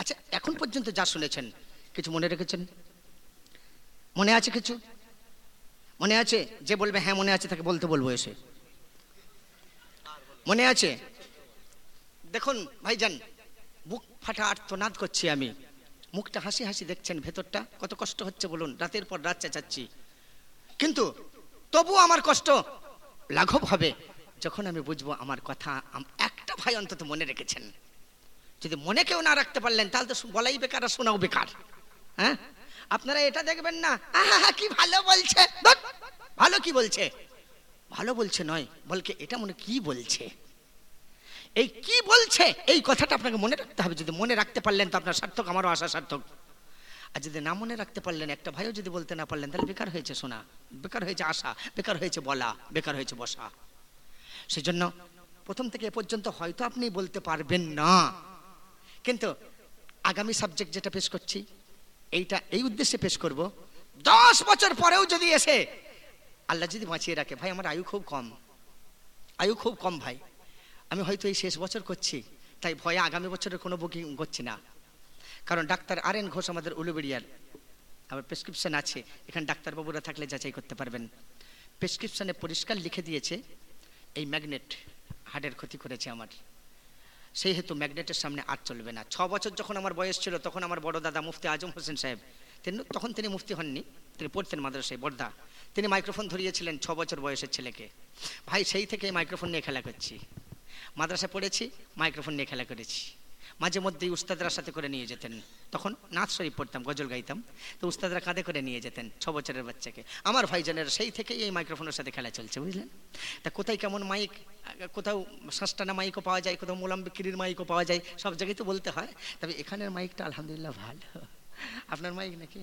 আচ্ছা এখন পর্যন্ত যা শুনেছেন, কিছু মনে রেখেছেন? মনে আছে কিছু? মনে আছে? যে বলবে হ্যাঁ মনে আছে, তাকে বলতে বলব এসে। মনে আছে? দেখুন, ভাইজান, বুক ফাটা আর্তনাদ করছি আমি। মুখটা হাসি হাসি দেখছেন ভেতরটা, কত কষ্ট হচ্ছে বলুন, রাতের পর রাত চেঁচাচ্ছি। কিন্তু তবু আমার কষ্ট লাঘব হবে। যখন আমি বুঝব আমার কথা একটা ভাই অন্তত মনে রেখেছেন। যদি মনে কেউ না রাখতে পারলেন, তাহলে তো বলাই বেকার আর শোনাও বেকার। হ্যাঁ? আপনারা এটা দেখবেন না কি ভালো বলছে। ভালো কি বলছে? ভালো বলছে নয়, বলকে এটা মনে কি বলছে? এই কি বলছে? এই কথাটা আপনাকে মনে রাখতে হবে। যদি মনে রাখতে পারলেন, তো আপনার সার্থক, আমারও আশা সার্থক। আর যদি না মনে রাখতে পারলেন, একটা ভাইও যদি বলতে না পারলেন, তাহলে বেকার হয়েছে শোনা, বেকার হয়েছে আশা, বেকার হয়েছে বলা, বেকার হয়েছে বসা। সেজন্য প্রথম থেকে এ পর্যন্ত হয়তো আপনি বলতে পারবেন না। কিন্তু আগামী সাবজেক্ট যেটা পেশ করছি, এইটা, এই উদ্দেশ্যে পেশ করব, দশ বছর পরেও যদি এসে আল্লাহ যদি বাঁচিয়ে রাখে, ভাই আমার আয়ু খুব কম। আয়ু খুব কম, ভাই। আমি হয়তো এই শেষ বছর করছি, তাই ভয়ে আগামী বছরের কোনো বুকিং করছি না। কারণ ডাক্তার আর এন ঘোষ আমাদের উলুবেড়িয়ার, আমার প্রেসক্রিপশন আছে, এখানে ডাক্তারবাবুরা থাকলে যাচাই করতে পারবেন। প্রেসক্রিপশনে পরিষ্কার লিখে দিয়েছে এই ম্যাগনেট হার্টের ক্ষতি করেছে আমার। সেই হেতু ম্যাগনেটের সামনে আর চলবে না। ছ বছর যখন আমার বয়স ছিল, তখন আমার বড় দাদা মুফতি আজম হোসেন সাহেব, তিনি তখন তিনি মুফতি হননি, তিনি পড়তেন মাদ্রাসায়, বর্ধা। তিনি মাইক্রোফোন ধরিয়েছিলেন ছ বছর বয়সের ছেলেকে। ভাই, সেই থেকে মাইক্রোফোন নিয়ে খেলা করছি। মাদ্রাসা পড়েছি, মাইক্রোফোন নিয়ে খেলা করেছি। মাঝে মধ্যেই উস্তাদরা সাথে করে নিয়ে যেতেন। তখন নাচ শরীফ পড়তাম, গজল গাইতাম। তো উস্তাদরা কাঁধে করে নিয়ে যেতেন ছ বছরের বাচ্চাকে। আমার ভাইজানের সেই থেকেই এই মাইক্রোফোনের সাথে খেলা চলছে, বুঝলেন? তা কোথায় কেমন মাইক, কোথাও সাস্টানা মাইকও পাওয়া যায়, কোথাও মোলাম বিক্রির মাইকও পাওয়া যায়, সব জায়গায় তো বলতে হয়। তবে এখানের মাইকটা আলহামদুলিল্লাহ ভালো। আপনার মাইক নাকি?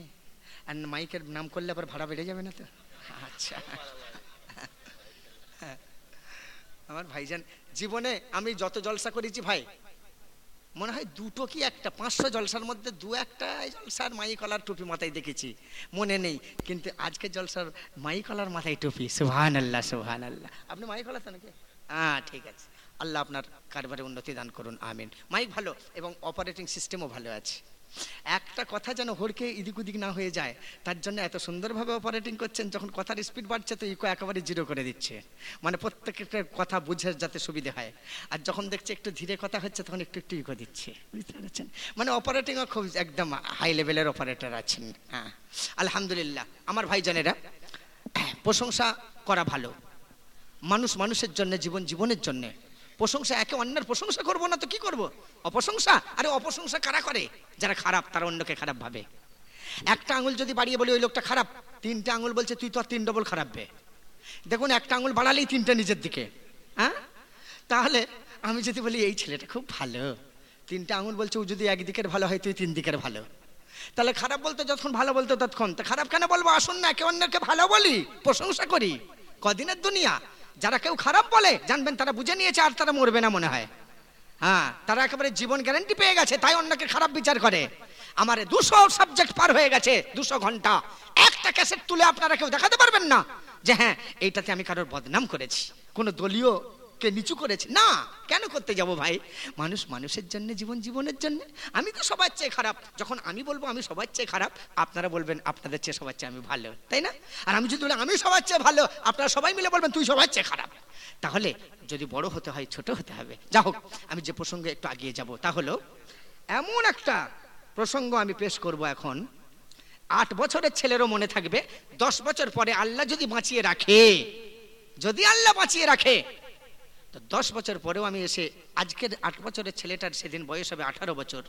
আর মাইকের নাম করলে আবার ভাড়া বেড়ে যাবে না তো? আচ্ছা। আমার ভাইজান, জীবনে আমি যত জলসা করেছি ভাই মনে হয় দুটো কি একটা? পাঁচশো জলসার মধ্যে দু একটা জলসার মাইকলার টুপি মাথায় দেখেছি। মনে নেই, কিন্তু আজকে জলসার মাইকলার মাথায় টুপি। সুহান আল্লাহ সুহান আল্লাহ আপনি মাইকলা তো নাকি? হ্যাঁ ঠিক আছে। আল্লাহ আপনার কারবারে উন্নতি দান করুন, আমিন। মাইক ভালো এবং অপারেটিং সিস্টেমও ভালো আছে। একটা কথা যেন হড়কে এদিক ওদিক না হয়ে যায়, তার জন্য এত সুন্দরভাবে অপারেটিং করছেন, যখন কথার স্পিড বাড়ছে তো ইকো একেবারে জিরো করে দিচ্ছে। মানে প্রত্যেকটা কথা বুঝে যাতে সুবিধে হয়। আর যখন দেখছে একটু ধীরে কথা হচ্ছে, তখন একটু একটু ইকো দিচ্ছে। বুঝতে পেরেছেন? মানে অপারেটিংও খুব একদম হাই লেভেলের অপারেটর আছেন। হ্যাঁ। আলহামদুলিল্লাহ। আমার ভাইজানেরা প্রশংসা করা ভালো। মানুষ মানুষের জন্য, জীবন জীবনের জন্য। প্রশংসা, একে অন্যের প্রশংসা করব না তো কি করব? অপ্রশংসা? আরে অপ্রশংসা কারা করে? যারা খারাপ, তারা অন্যকে খারাপ ভাবে। একটা আঙুল যদি বাড়িয়ে বলি, ওই লোকটা খারাপ। তিনটে আঙুল বলছে, তুই তো আর তিন ডবল খারাপ বে। দেখুন, একটা আঙুল বাড়ালেই তিনটা নিজের দিকে। হ্যাঁ? তাহলে আমি যদি বলি, এই ছেলেটা খুব ভালো। তিনটা আঙুল বলছে, ও যদি একদিকের ভালো হয়, তুই তিন দিকের ভালো। তাহলে খারাপ বলতে যতক্ষণ, ভালো বলতো ততক্ষণ। তা খারাপ কেন বলব? আসুন না কেউ অন্যকে ভালো বলি, প্রশংসা করি। কদিনের দুনিয়া? যারা কেউ খারাপ বলে, জানবেন, তারা বুঝে নিয়েছে আর তারা মরবে না মনে হয়। হ্যাঁ তারা একেবারে জীবন গ্যারান্টি পেয়ে গেছে, তাই অন্যকে খারাপ বিচার করে। আমার দুশো সাবজেক্ট পার হয়ে গেছে, দুশো ঘণ্টা। একটা ক্যাসেট তুলে আপনারা কেউ দেখাতে পারবেন না যে হ্যাঁ এইটাতে আমি কারোর বদনাম করেছি। কোনো দলীয় কে নিচু করেছে। না, কেন করতে যাব ভাই? মানুষ মানুষের জন্য, জীবন জীবনের জন্য। আমি তো সবার চেয়ে খারাপ। যখন আমি বলব আমি সবার চেয়ে খারাপ, আপনারা বলবেন আপনাদের চেয়ে সবার চেয়ে আমি ভালো, তাই না? আর আমি যদি বলি আমি সবার চেয়ে ভালো, আপনারা সবাই মিলে বলবেন তুই সবার চেয়ে খারাপ। তাহলে যদি বড় হতে হয়, ছোট হতে হবে। যা হোক, আমি যে প্রসঙ্গে একটু আগিয়ে যাব, তা হলো, এমন একটা প্রসঙ্গ আমি পেশ করব এখন। আট বছরের ছেলেরও মনে থাকবে, দশ বছর পরে আল্লাহ যদি বাঁচিয়ে রাখে, যদি আল্লাহ বাঁচিয়ে রাখে তো দশ বছর পরেও আমি এসে, আজকের আট বছরের ছেলেটার সেদিন বয়স হবে আঠারো বছর।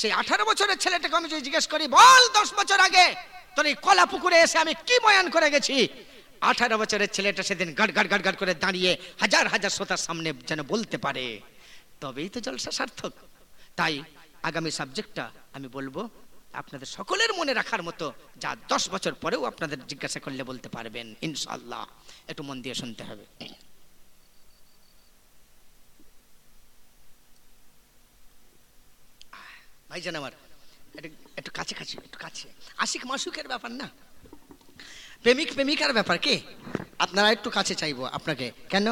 সেই আঠারো বছরের ছেলেটাকে আমি যদি জিজ্ঞেস করি, বল দশ বছর আগে তোর এই কলা পুকুরে এসে আমি কি বয়ান করে গেছি? আঠারো বছরের ছেলেটা সেদিন গাড় গাড় গাড় গাড় করে দাঁড়িয়ে হাজার হাজার শ্রোতার সামনে যেন বলতে পারে। তবেই তো জলসা সার্থক। তাই আগামী সাবজেক্টটা আমি বলব, আপনাদের সকলের মনে রাখার মতো যা দশ বছর পরেও আপনাদের জিজ্ঞাসা করলে বলতে পারবেন ইনশাল্লাহ একটু মন দিয়ে শুনতে হবে। ভাইজান আমার, একটু একটু কাছে কাছে, একটু কাছে। আশিক মাসুকের ব্যাপার না? প্রেমিক, প্রেমিকার ব্যাপার কি? আপনারা একটু কাছে চাইব আপনাকে। কেন?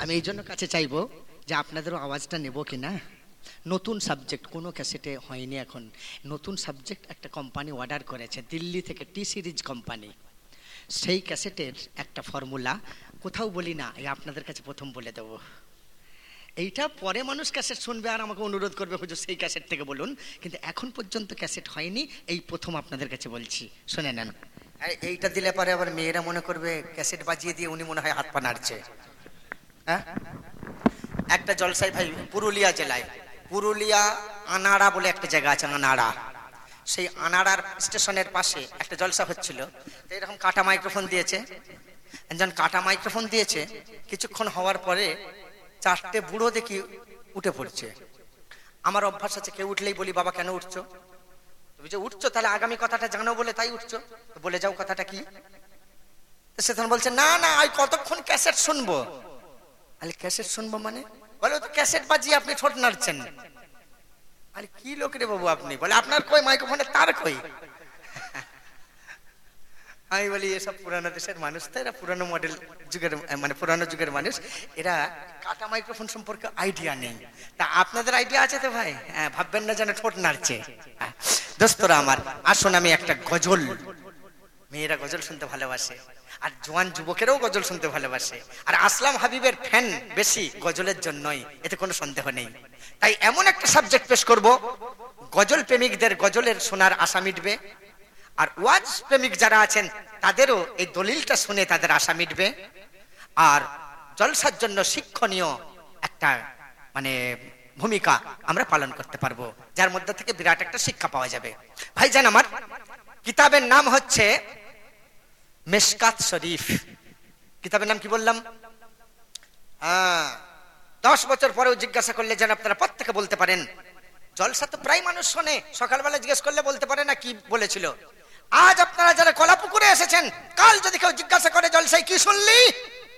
আমি এই জন্য কাছে চাইব যে আপনাদেরও আওয়াজটা নেব কি না? নতুন সাবজেক্ট কোনো ক্যাসেটে হয়নি এখন। নতুন সাবজেক্ট একটা কোম্পানি অর্ডার করেছে, দিল্লি থেকে টি সিরিজ কোম্পানি সেই ক্যাসেটের একটা ফর্মুলা কোথাও বলি না আপনাদের কাছে প্রথম বলে দেবো। এইটা পরে মানুষ ক্যাসেট শুনবে আর আমাকে অনুরোধ করবে, হুজুর সেই ক্যাসেট থেকে বলুন। কিন্তু এখন পর্যন্ত ক্যাসেট হয়নি, এই প্রথম আপনাদের কাছে বলছি, শুনে নেন। এইটা দিলে পরে আবার মেয়েরা মনে করবে ক্যাসেট বাজিয়ে দিয়ে উনি মনে হয় হাত পা নাড়ছে। হ্যাঁ? একটা জলসাই ভাই, পুরুলিয়া জেলায়, পুরুলিয়া আনাড়া বলে একটা জায়গা আছে, আনাড়া। সেই আনাড়ার স্টেশনের পাশে একটা জলসা হচ্ছিল। তো এরকম কাটা মাইক্রোফোন দিয়েছে। একজন কাটা মাইক্রোফোন দিয়েছে। কিছুক্ষণ হওয়ার পরে চারটে বুড়ো দেখি উঠে পড়ছে। আমার অভ্যাস আছে, কেউ উঠলেই বলি, বাবা, কেন উঠছো? তুমি যে উঠছো, তাহলে আগামী কথাটা জানো বলে তাই উঠছো। বলে যাও, কথাটা কি? সে তখন বলছে, না না আমি কতক্ষণ ক্যাসেট শুনব? আরে, ক্যাসেট শুনব মানে? বলে তো ক্যাসেট বাজিয়ে আপনি ঠোঁট নাড়ছেন। আরে, কি লোক রে বাবু আপনি? বলে, আপনার কই? মাইক্রোফোনে তার কই? আমি বলি এসব পুরানো দেশের মানুষ তো এরা পুরানো মডেল যুগের মানে পুরানো যুগের মানুষ। এরা কাটা মাইক্রোফোন সম্পর্কে আইডিয়া নেই। তা আপনাদের আইডিয়া আছে তো ভাই? হ্যাঁ ভাববেন না যেন ঠোঁট নাড়ছে। হ্যাঁ, দোস্তরা আমার আসুন আমি একটা গজল। মেয়েরা গজল শুনতে ভালোবাসে আর জোয়ান যুবকেরাও গজল শুনতে ভালোবাসে। আর আসলাম হাবিবের ফ্যান বেশি গজলের জন্যই এতে কোনো সন্দেহ নেই। তাই এমন একটা সাবজেক্ট পেশ করব গজল প্রেমিকদের গজলের শোনার আশা মিটবে। আর ওয়াজ প্রেমিক যারা আছেন তাদেরও এই দলিলটা শুনে তাদের আশা মিটবে। আর জলসার জন্য শিক্ষণীয় একটা মানে ভূমিকা আমরা পালন করতে পারব যার মধ্যে থেকে বিরাট একটা শিক্ষা পাওয়া যাবে। ভাই ভাইজান আমার কিতাবের নাম হচ্ছে মেশকাত শরীফ। কিতাবের নাম কি বললাম? হ্যাঁ, দশ বছর পরেও জিজ্ঞাসা করলে যেন আপনারা প্রত্যেকে বলতে পারেন। জলসা তো প্রায় মানুষ শোনে সকালবেলা জিজ্ঞেস করলে বলতে পারে না কি বলেছিল। আজ আপনারা যারা কলাপুকুরে এসেছেন, কাল যদি কেউ জিজ্ঞাসা করে জলসাই কি শুনলি,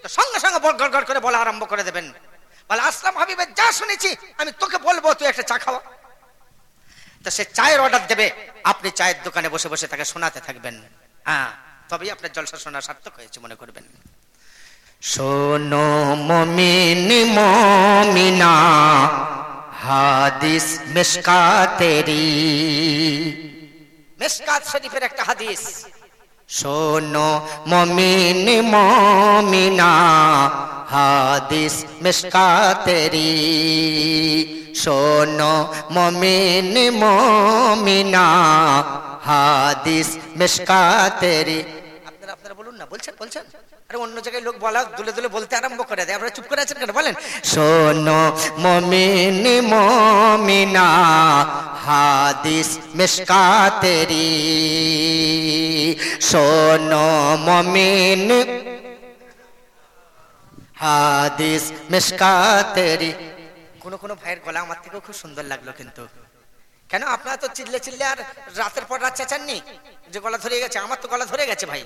তো সঙ্গে সঙ্গে গড় করে বলা আরম্ভ করে দেবেন। বলে, আসলাম হাবিবের যা শুনেছি, আমি তোকে বলব, তুই একটা চা খাওয়া। তো সে চায়ের অর্ডার দেবে, আপনি চায়ের দোকানে বসে বসে তাকে শোনাতে থাকবেন। হ্যাঁ তবেই আপনার জলসা শোনা সার্থক হয়েছে, মনে করবেন। শোনো মমিন মমিনা, হাদিস মেশকাতেরি। মেশকাত শরীফের একটা হাদিস। শোনো মমিন মমিনা হাদিস মেশকাতেরি শোনো মমিন মমিনা হাদিস মেশকাতেরি আপনারা আপনারা বলুন না বলছেন বলছেন। আরে অন্য জায়গায় লোক বলা দুলে দুলে বলতে আরম্ভ করে দেয়। আপনারা চুপ করে আছেন কেন? বলেন। শোনো মমিন মমিনা হাদিস মেশকাতেরি শোনো মমিন হাদিস মেশকাতেরি কোন কোন ভাইয়ের গলা আমার থেকেও খুব সুন্দর লাগল কিন্তু। কেন আপনারা তো চিল্লে চিল্লে আর রাতের পর রাত চেঁচাননি? যে গলা ধরে গেছে আমার তো গলা ধরে গেছে ভাই।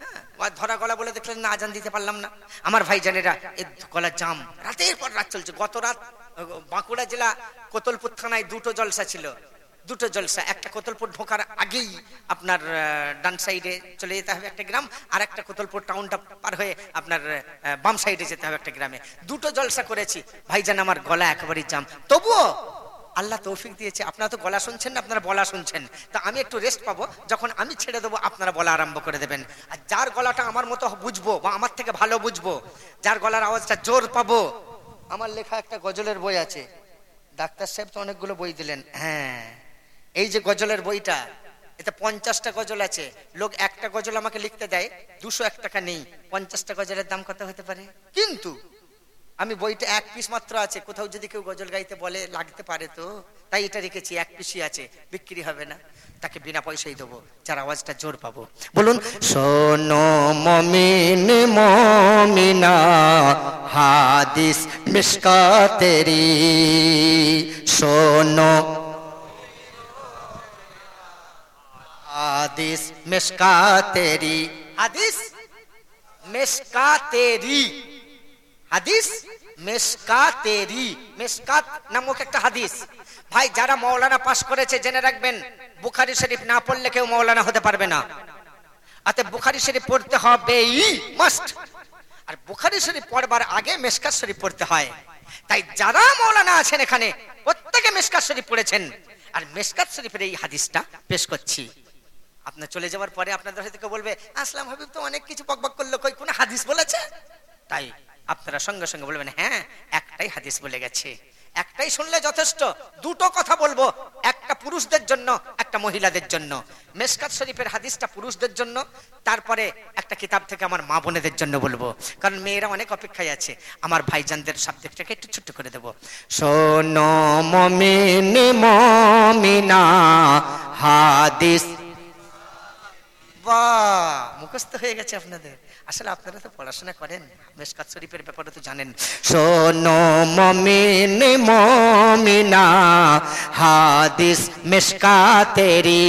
হ্যাঁ, ধরা গলা বলে দেখলেন না আজান দিতে পারলাম না। আমার ভাই জানেরা এ গলা জাম রাতের পর রাত চলছে। গত রাত বাঁকুড়া জেলা কোতলপুর থানায় দুটো জলসা ছিল। দুটো জলসা, একটা কোতলপুর ঢোকার আগেই আপনার ডান সাইডে চলে যেতে হবে একটা গ্রাম, আর একটা কোতলপুর টাউনটা পার হয়ে আপনার বাম সাইডে যেতে হবে একটা গ্রামে। দুটো জলসা করেছি। ভাইজান, আমার গলা একেবারেই জাম। তবুও আল্লাহ তৌফিক দিয়েছে। আপনারা তো গলা শুনছেন না, আপনারা বলা শুনছেন। তা আমি একটু রেস্ট পাবো। যখন আমি ছেড়ে দেবো, আপনারা বলা আরম্ভ করে দেবেন। আর যার গলাটা আমার মতো বুঝব বা আমার থেকে ভালো বুঝব, যার গলার আওয়াজটা জোর পাবো, আমার লেখা একটা গজলের বই আছে। ডাক্তার সাহেব তো অনেকগুলো বই দিলেন। হ্যাঁ। এই যে গজলের বইটা এতে পঞ্চাশটা গজল আছে। লোক একটা গজল আমাকে লিখতে দেয় দুশো এক টাকা নেই। পঞ্চাশটা গজলের দাম কত হতে পারে? কিন্তু আমি বইটা এক পিস মাত্র আছে কোথাও যদি কেউ গজল গাইতে বলে লাগতে পারে তো। তাই এটা রেখেছি এক পিসই আছে বিক্রি হবে না। তাকে বিনা পয়সাই দেবো যার আওয়াজটা জোর পাবো। বলুন শোনো মমিন মমিনা হাদিস মিসকাতেরি শোনো হাদিস মিসকাতেরি হাদিস মিসকাতেরি হাদিস মেসকাতেরি মেসকাত নামক একটা হাদিস। ভাই, যারা মৌলানা পাস করেছে, জেনে রাখবেন, বুখারি শরীফ না পড়লে কেউ মৌলানা হতে পারবে না। আতে বুখারি শরীফ পড়তে হবেই মাস্ট আর বুখারি শরীফ পড়বার আগে মেসকাত শরীফ পড়তে হয়। তাই যারা মৌলানা আছেন এখানে, প্রত্যেকে মেসকাত শরীফ পড়েছেন। আর মেসকাত শরীফের এই হাদিসটা পেশ করছি। আপনার চলে যাওয়ার পরে আপনাদের হয়তো কেউ বলবে, আসলাম হাবিব, তো অনেক কিছু বকবক করল, কই, কোন হাদিস বলেছে? তাই আপনারা সঙ্গে সঙ্গে বলবেন হ্যাঁ একটাই হাদিস বলে গেছে। একটাই শুনলে যথেষ্ট। দুটো কথা বলব, একটা পুরুষদের জন্য, একটা মহিলাদের জন্য। মেসকাত শরীফের হাদিসটা পুরুষদের জন্য, তারপরে একটা কিতাব থেকে আমার মা বোনেদের জন্য বলব। কারণ মেয়েরা অনেক অপেক্ষায় আছে। আমার ভাইজানদের সাবজেক্টটাকে একটু ছোট্ট করে দেবো। শোনো মমিনা, হাদিস বাহ মুখস্থ হয়ে গেছে আপনাদের। আসলে আপনারা তো পড়াশোনা করেন মেশকাত শরীফের ব্যাপারে তো জানেন। শোনো মমিন মমিনা, হাদিস মেশকাতেরি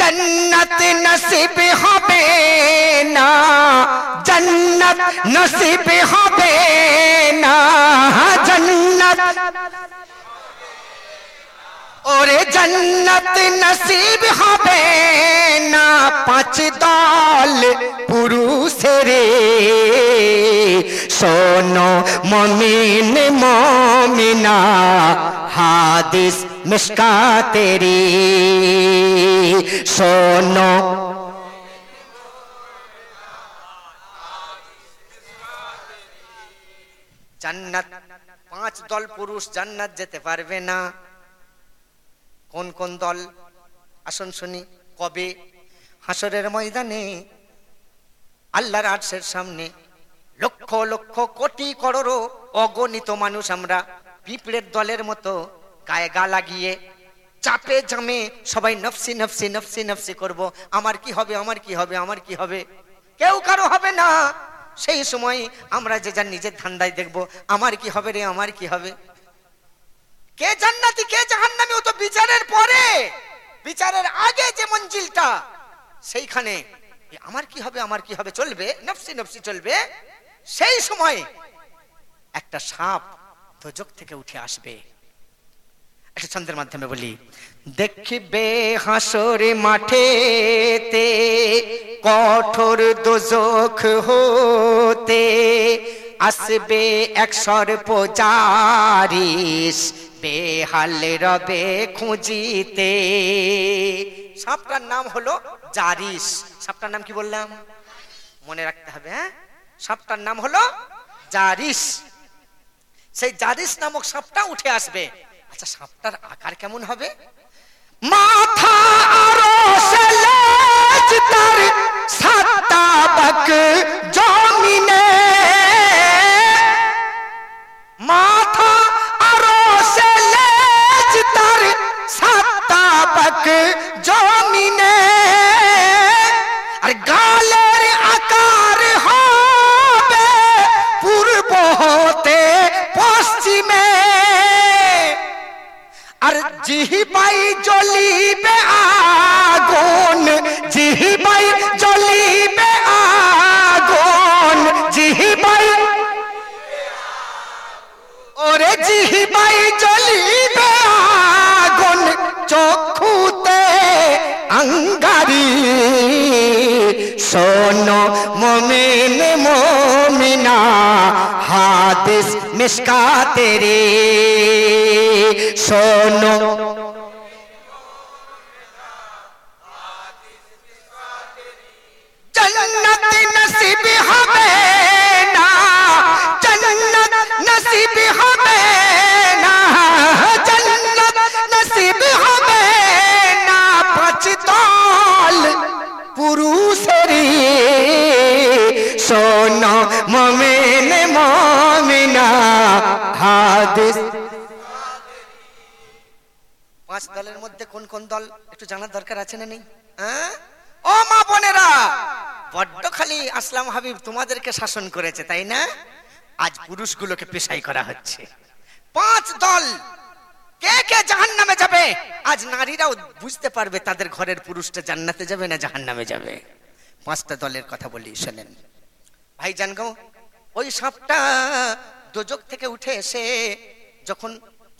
জন্নত নসিব হবে না, জন্নত নসিব হবে না, জন্নত ওরে জন্নত নসিব হবে না পাঁচ দল পুরুষের শোনো মমিন মমিনা হাদিস মিসকাতেরি শোনো জান্নাত পাঁচ দল পুরুষ জান্নাত যেতে পারবে না কোন কোন দল? আসন শুনি, কবে? হাসরের ময়দানে, আল্লাহর আর্শের সামনে, লক্ষ লক্ষ কোটি করোড়ো অগণিত মানুষ আমরা পিঁপড়ের দলের মতো গায়ে গা লাগিয়ে, চাপে জামে সবাই নফসি নফসি নফসি নফসি করব। আমার কি হবে, আমার কি হবে, আমার কি হবে? কেউ কারও হবে না। সেই সময় আমরা যে যার নিজের ধান্দায় দেখব, আমার কি হবে রে, আমার কি হবে? কে জান্নাতি, কে জাহান্নামী? ও তো বিচারের পরে। বিচারের আগে যে মঞ্জিলটা, সেইখানে। আমার কি হবে, আমার কি হবে? চলবে? নফসি নফসি চলবে। সেই সময় একটা সাপ দোজক থেকে উঠে আসবে। একটা ছন্দের মাধ্যমে বলি, দেখবে হাসরে মাঠেতে কঠোর দোজক হতে, আসবে এক সর্পচারিস বেহাল রবে খুঁজিতে। সাপটার নাম হলো জারিস সাপটার নাম কি বললাম? মনে রাখতে হবে হ্যাঁ? সাপটার নাম হলো জারিস সেই জারিস নামক সাপটা উঠে আসবে। আচ্ছা সাপটার আকার কেমন হবে? মাথা আরও বাক तक जोनी ने अरे गालेर आकार होबे पूर्व होते पश्चिम अरे जी पाई जोली बे आगोन जी पाई जोली बे आगोन जी पाई और जी पाई जोली सोनो मोमिन मोमिना हादिस मिसका तेरी। सोनो হাদিস পাঁচ দলের মধ্যে কোন কোন দল একটু জানার দরকার আছে না নেই? হ্যাঁ? ও মা বোনেরা, বড্ড খালি আসলাম হাবিব, তোমাদেরকে শাসন করেছে, তাই না? আজ পুরুষগুলোকে পেশাই করা হচ্ছে। পাঁচ দল, কে কে জাহান নামে যাবে? আজ নারীরাও বুঝতে পারবে তাদের ঘরের পুরুষটা জান্নাতে যাবে না জাহান নামে যাবে। পাঁচটা দলের কথা বলি, শোনেন। ভাই জানগো ওই সাপটা দোজক থেকে উঠে এসে যখন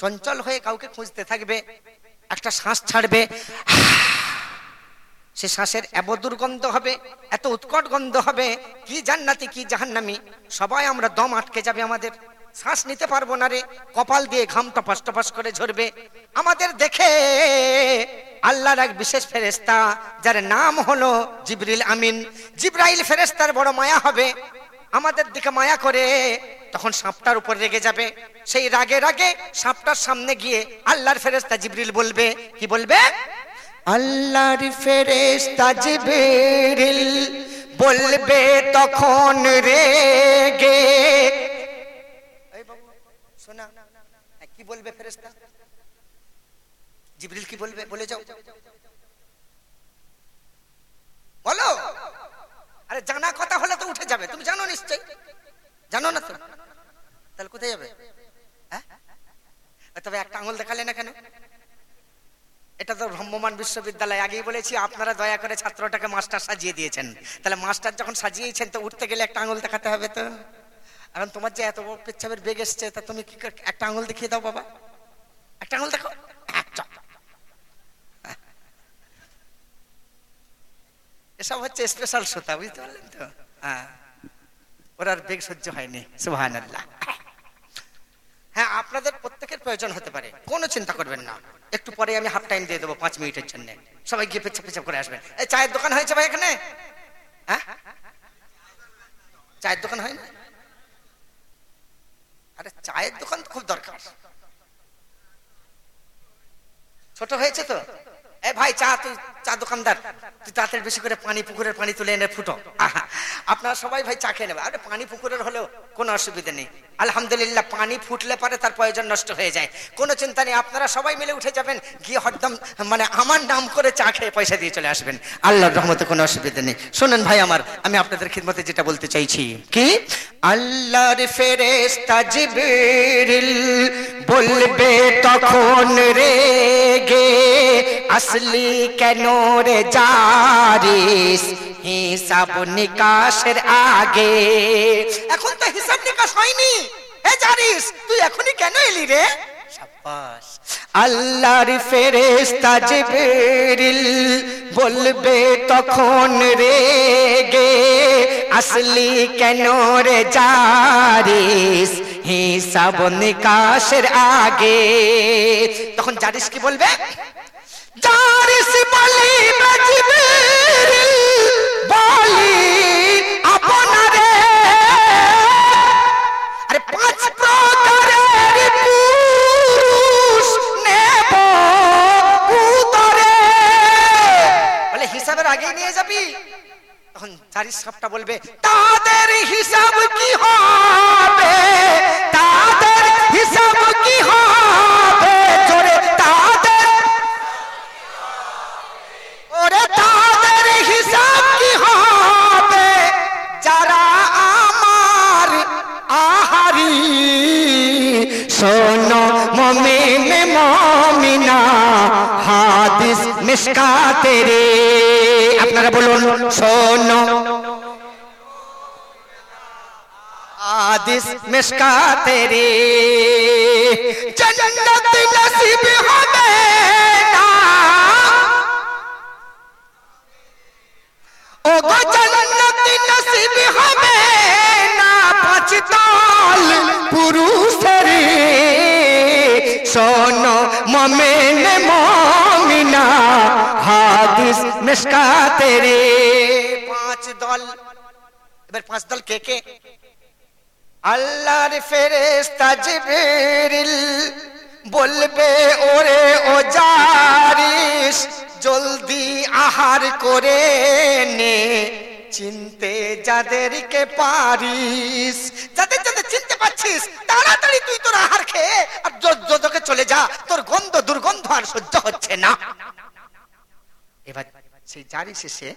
চঞ্চল হয়ে কাউকে খুঁজতে থাকবে, একটা শ্বাস ছাড়বে সে শ্বাসের এব দুর্গন্ধ হবে, এত উৎকট গন্ধ হবে, কি জান্নাতি, কি জাহান্নামি, সবাই আমরা দম আটকে যাবে আমাদের। শ্বাস নিতে পারব না রে, কপাল দিয়ে ঘাম টপাস টপাস করে ঝরবে। আমাদের দেখে আল্লাহর এক বিশেষ ফেরেস্তা যার নাম হলো জিবরিল আমিন। জিব্রাইল ফেরেস্তার বড় মায়া হবে। আমাদের দিকে মায়া করে তখন সাপটার উপর রেগে যাবে। সেই রাগে রাগে সাপটার সামনে গিয়ে আল্লাহর ফেরেস্তা জিবরিল বলবে কি বলবে? আল্লাহর ফেরেস্তা জিবরিল বলবে তখন রেগে শোনা হ্যাঁ, কি বলবে ফেরেস্তা জিবরিল কি বলবে? বলে যাও। বলো। আরে জানা কথা হলে তো উঠে যাবে তুমি জানো নিশ্চয় জানো না তো? তাহলে কোথায় যাবে? হ্যাঁ? তবে একটা আঙুল দেখালে না কেন? এটা তো ভ্রম্যমান বিশ্ববিদ্যালয় আগেই বলেছি আপনারা দয়া করে ছাত্রটাকে মাস্টার সাজিয়ে দিয়েছেন। তাহলে মাস্টার যখন সাজিয়েছেন তো উঠতে গেলে একটা আঙুল দেখাতে হবে তো? এখন তোমার যে এত পেচ্ছাপের বেগ এসছে তা তুমি কি একটা আঙুল দেখিয়ে দাও বাবা? একটা আঙুল দেখো। হ্যাঁ, এসব হচ্ছে স্পেশাল শ্রোতা বুঝতে পারলেন তো? হ্যাঁ। ওর আর বেগ সহ্য হয়নি সুহান আল্লাহ হ্যাঁ আপনাদের প্রত্যেকের প্রয়োজন হতে পারে, কোনো চিন্তা করবেন না। একটু পরে আমি হাফ টাইম দিয়ে দেবো পাঁচ মিনিটের জন্য। সবাই গিয়ে পেছাপ পেছাপ করে আসবেন। এই চায়ের দোকান হয়েছে ভাই এখানে? হ্যাঁ? চায়ের দোকান হয় না আরে, চায়ের দোকান তো খুব দরকার। ছোট হয়েছে তো? এ ভাই, চা তুই চা দোকানদার, তুই তাড়াতাড়ি বেশি করে পানি পুকুরের পানি তুলে এনে ফুটো। আপনারা সবাই ভাই চা খেয়ে নেবে। আরে পানি পুকুরের হলেও কোনো অসুবিধা নেই। আলহামদুলিল্লাহ, পানি ফুটলে পারে তার প্রয়োজন নষ্ট হয়ে যায়। কোনো চিন্তা নেই, আপনারা সবাই মিলে উঠে যাবেন, গিয়ে হরদম মানে আমার নাম করে চা খেয়ে পয়সা দিয়ে চলে আসবেন। আল্লাহর রহমতে কোনো অসুবিধা নেই। শোনেন ভাই আমার, আমি আপনাদের খিদমতে যেটা বলতে চাইছি। কি? আল্লাহর জিবরিল বলবে, তখন রে গে আসলি কেন রে জারিস? হিসাব নিকাশের আগে। এখন তো হিসাব নিকাশ হয়নি। এ জারিস তুই এখনই কেন এলি রে? সাব্বাস। আল্লাহর ফেরেশতা জিবরিল বলবে তখন রে গে আসলি কেন রে জারিস? হিসাব নিকাশের আগে। তখন জারিস কি বলবে? জারিস বলি জিবরিল বলি, আপনারে। আরে বলে হিসাবের আগে নিয়ে যাবি? তখন চারি সাপটা বলবে, তাদের হিসাব কি হবে? তাদের কাতে রে আপনারা বলুন শোনো आदिश मिशका तेरी? जन्नत पुरुष পাঁচ দল এবার পাঁচ দল কে কে আল্লাহর ফেরেশতা জিবরিল বলবে ওরে ও জারিস জলদি আহার করে নে চিনতে যাদেরকে পারিস যাদের যাদের চিনতে পারছিস তাড়াতাড়ি তুই তোর আহার খেয়ে, আর যোজকে চলে যা। তোর গন্ধ, দুর্গন্ধ আর সহ্য হচ্ছে না। এবার সেই জারিস এসে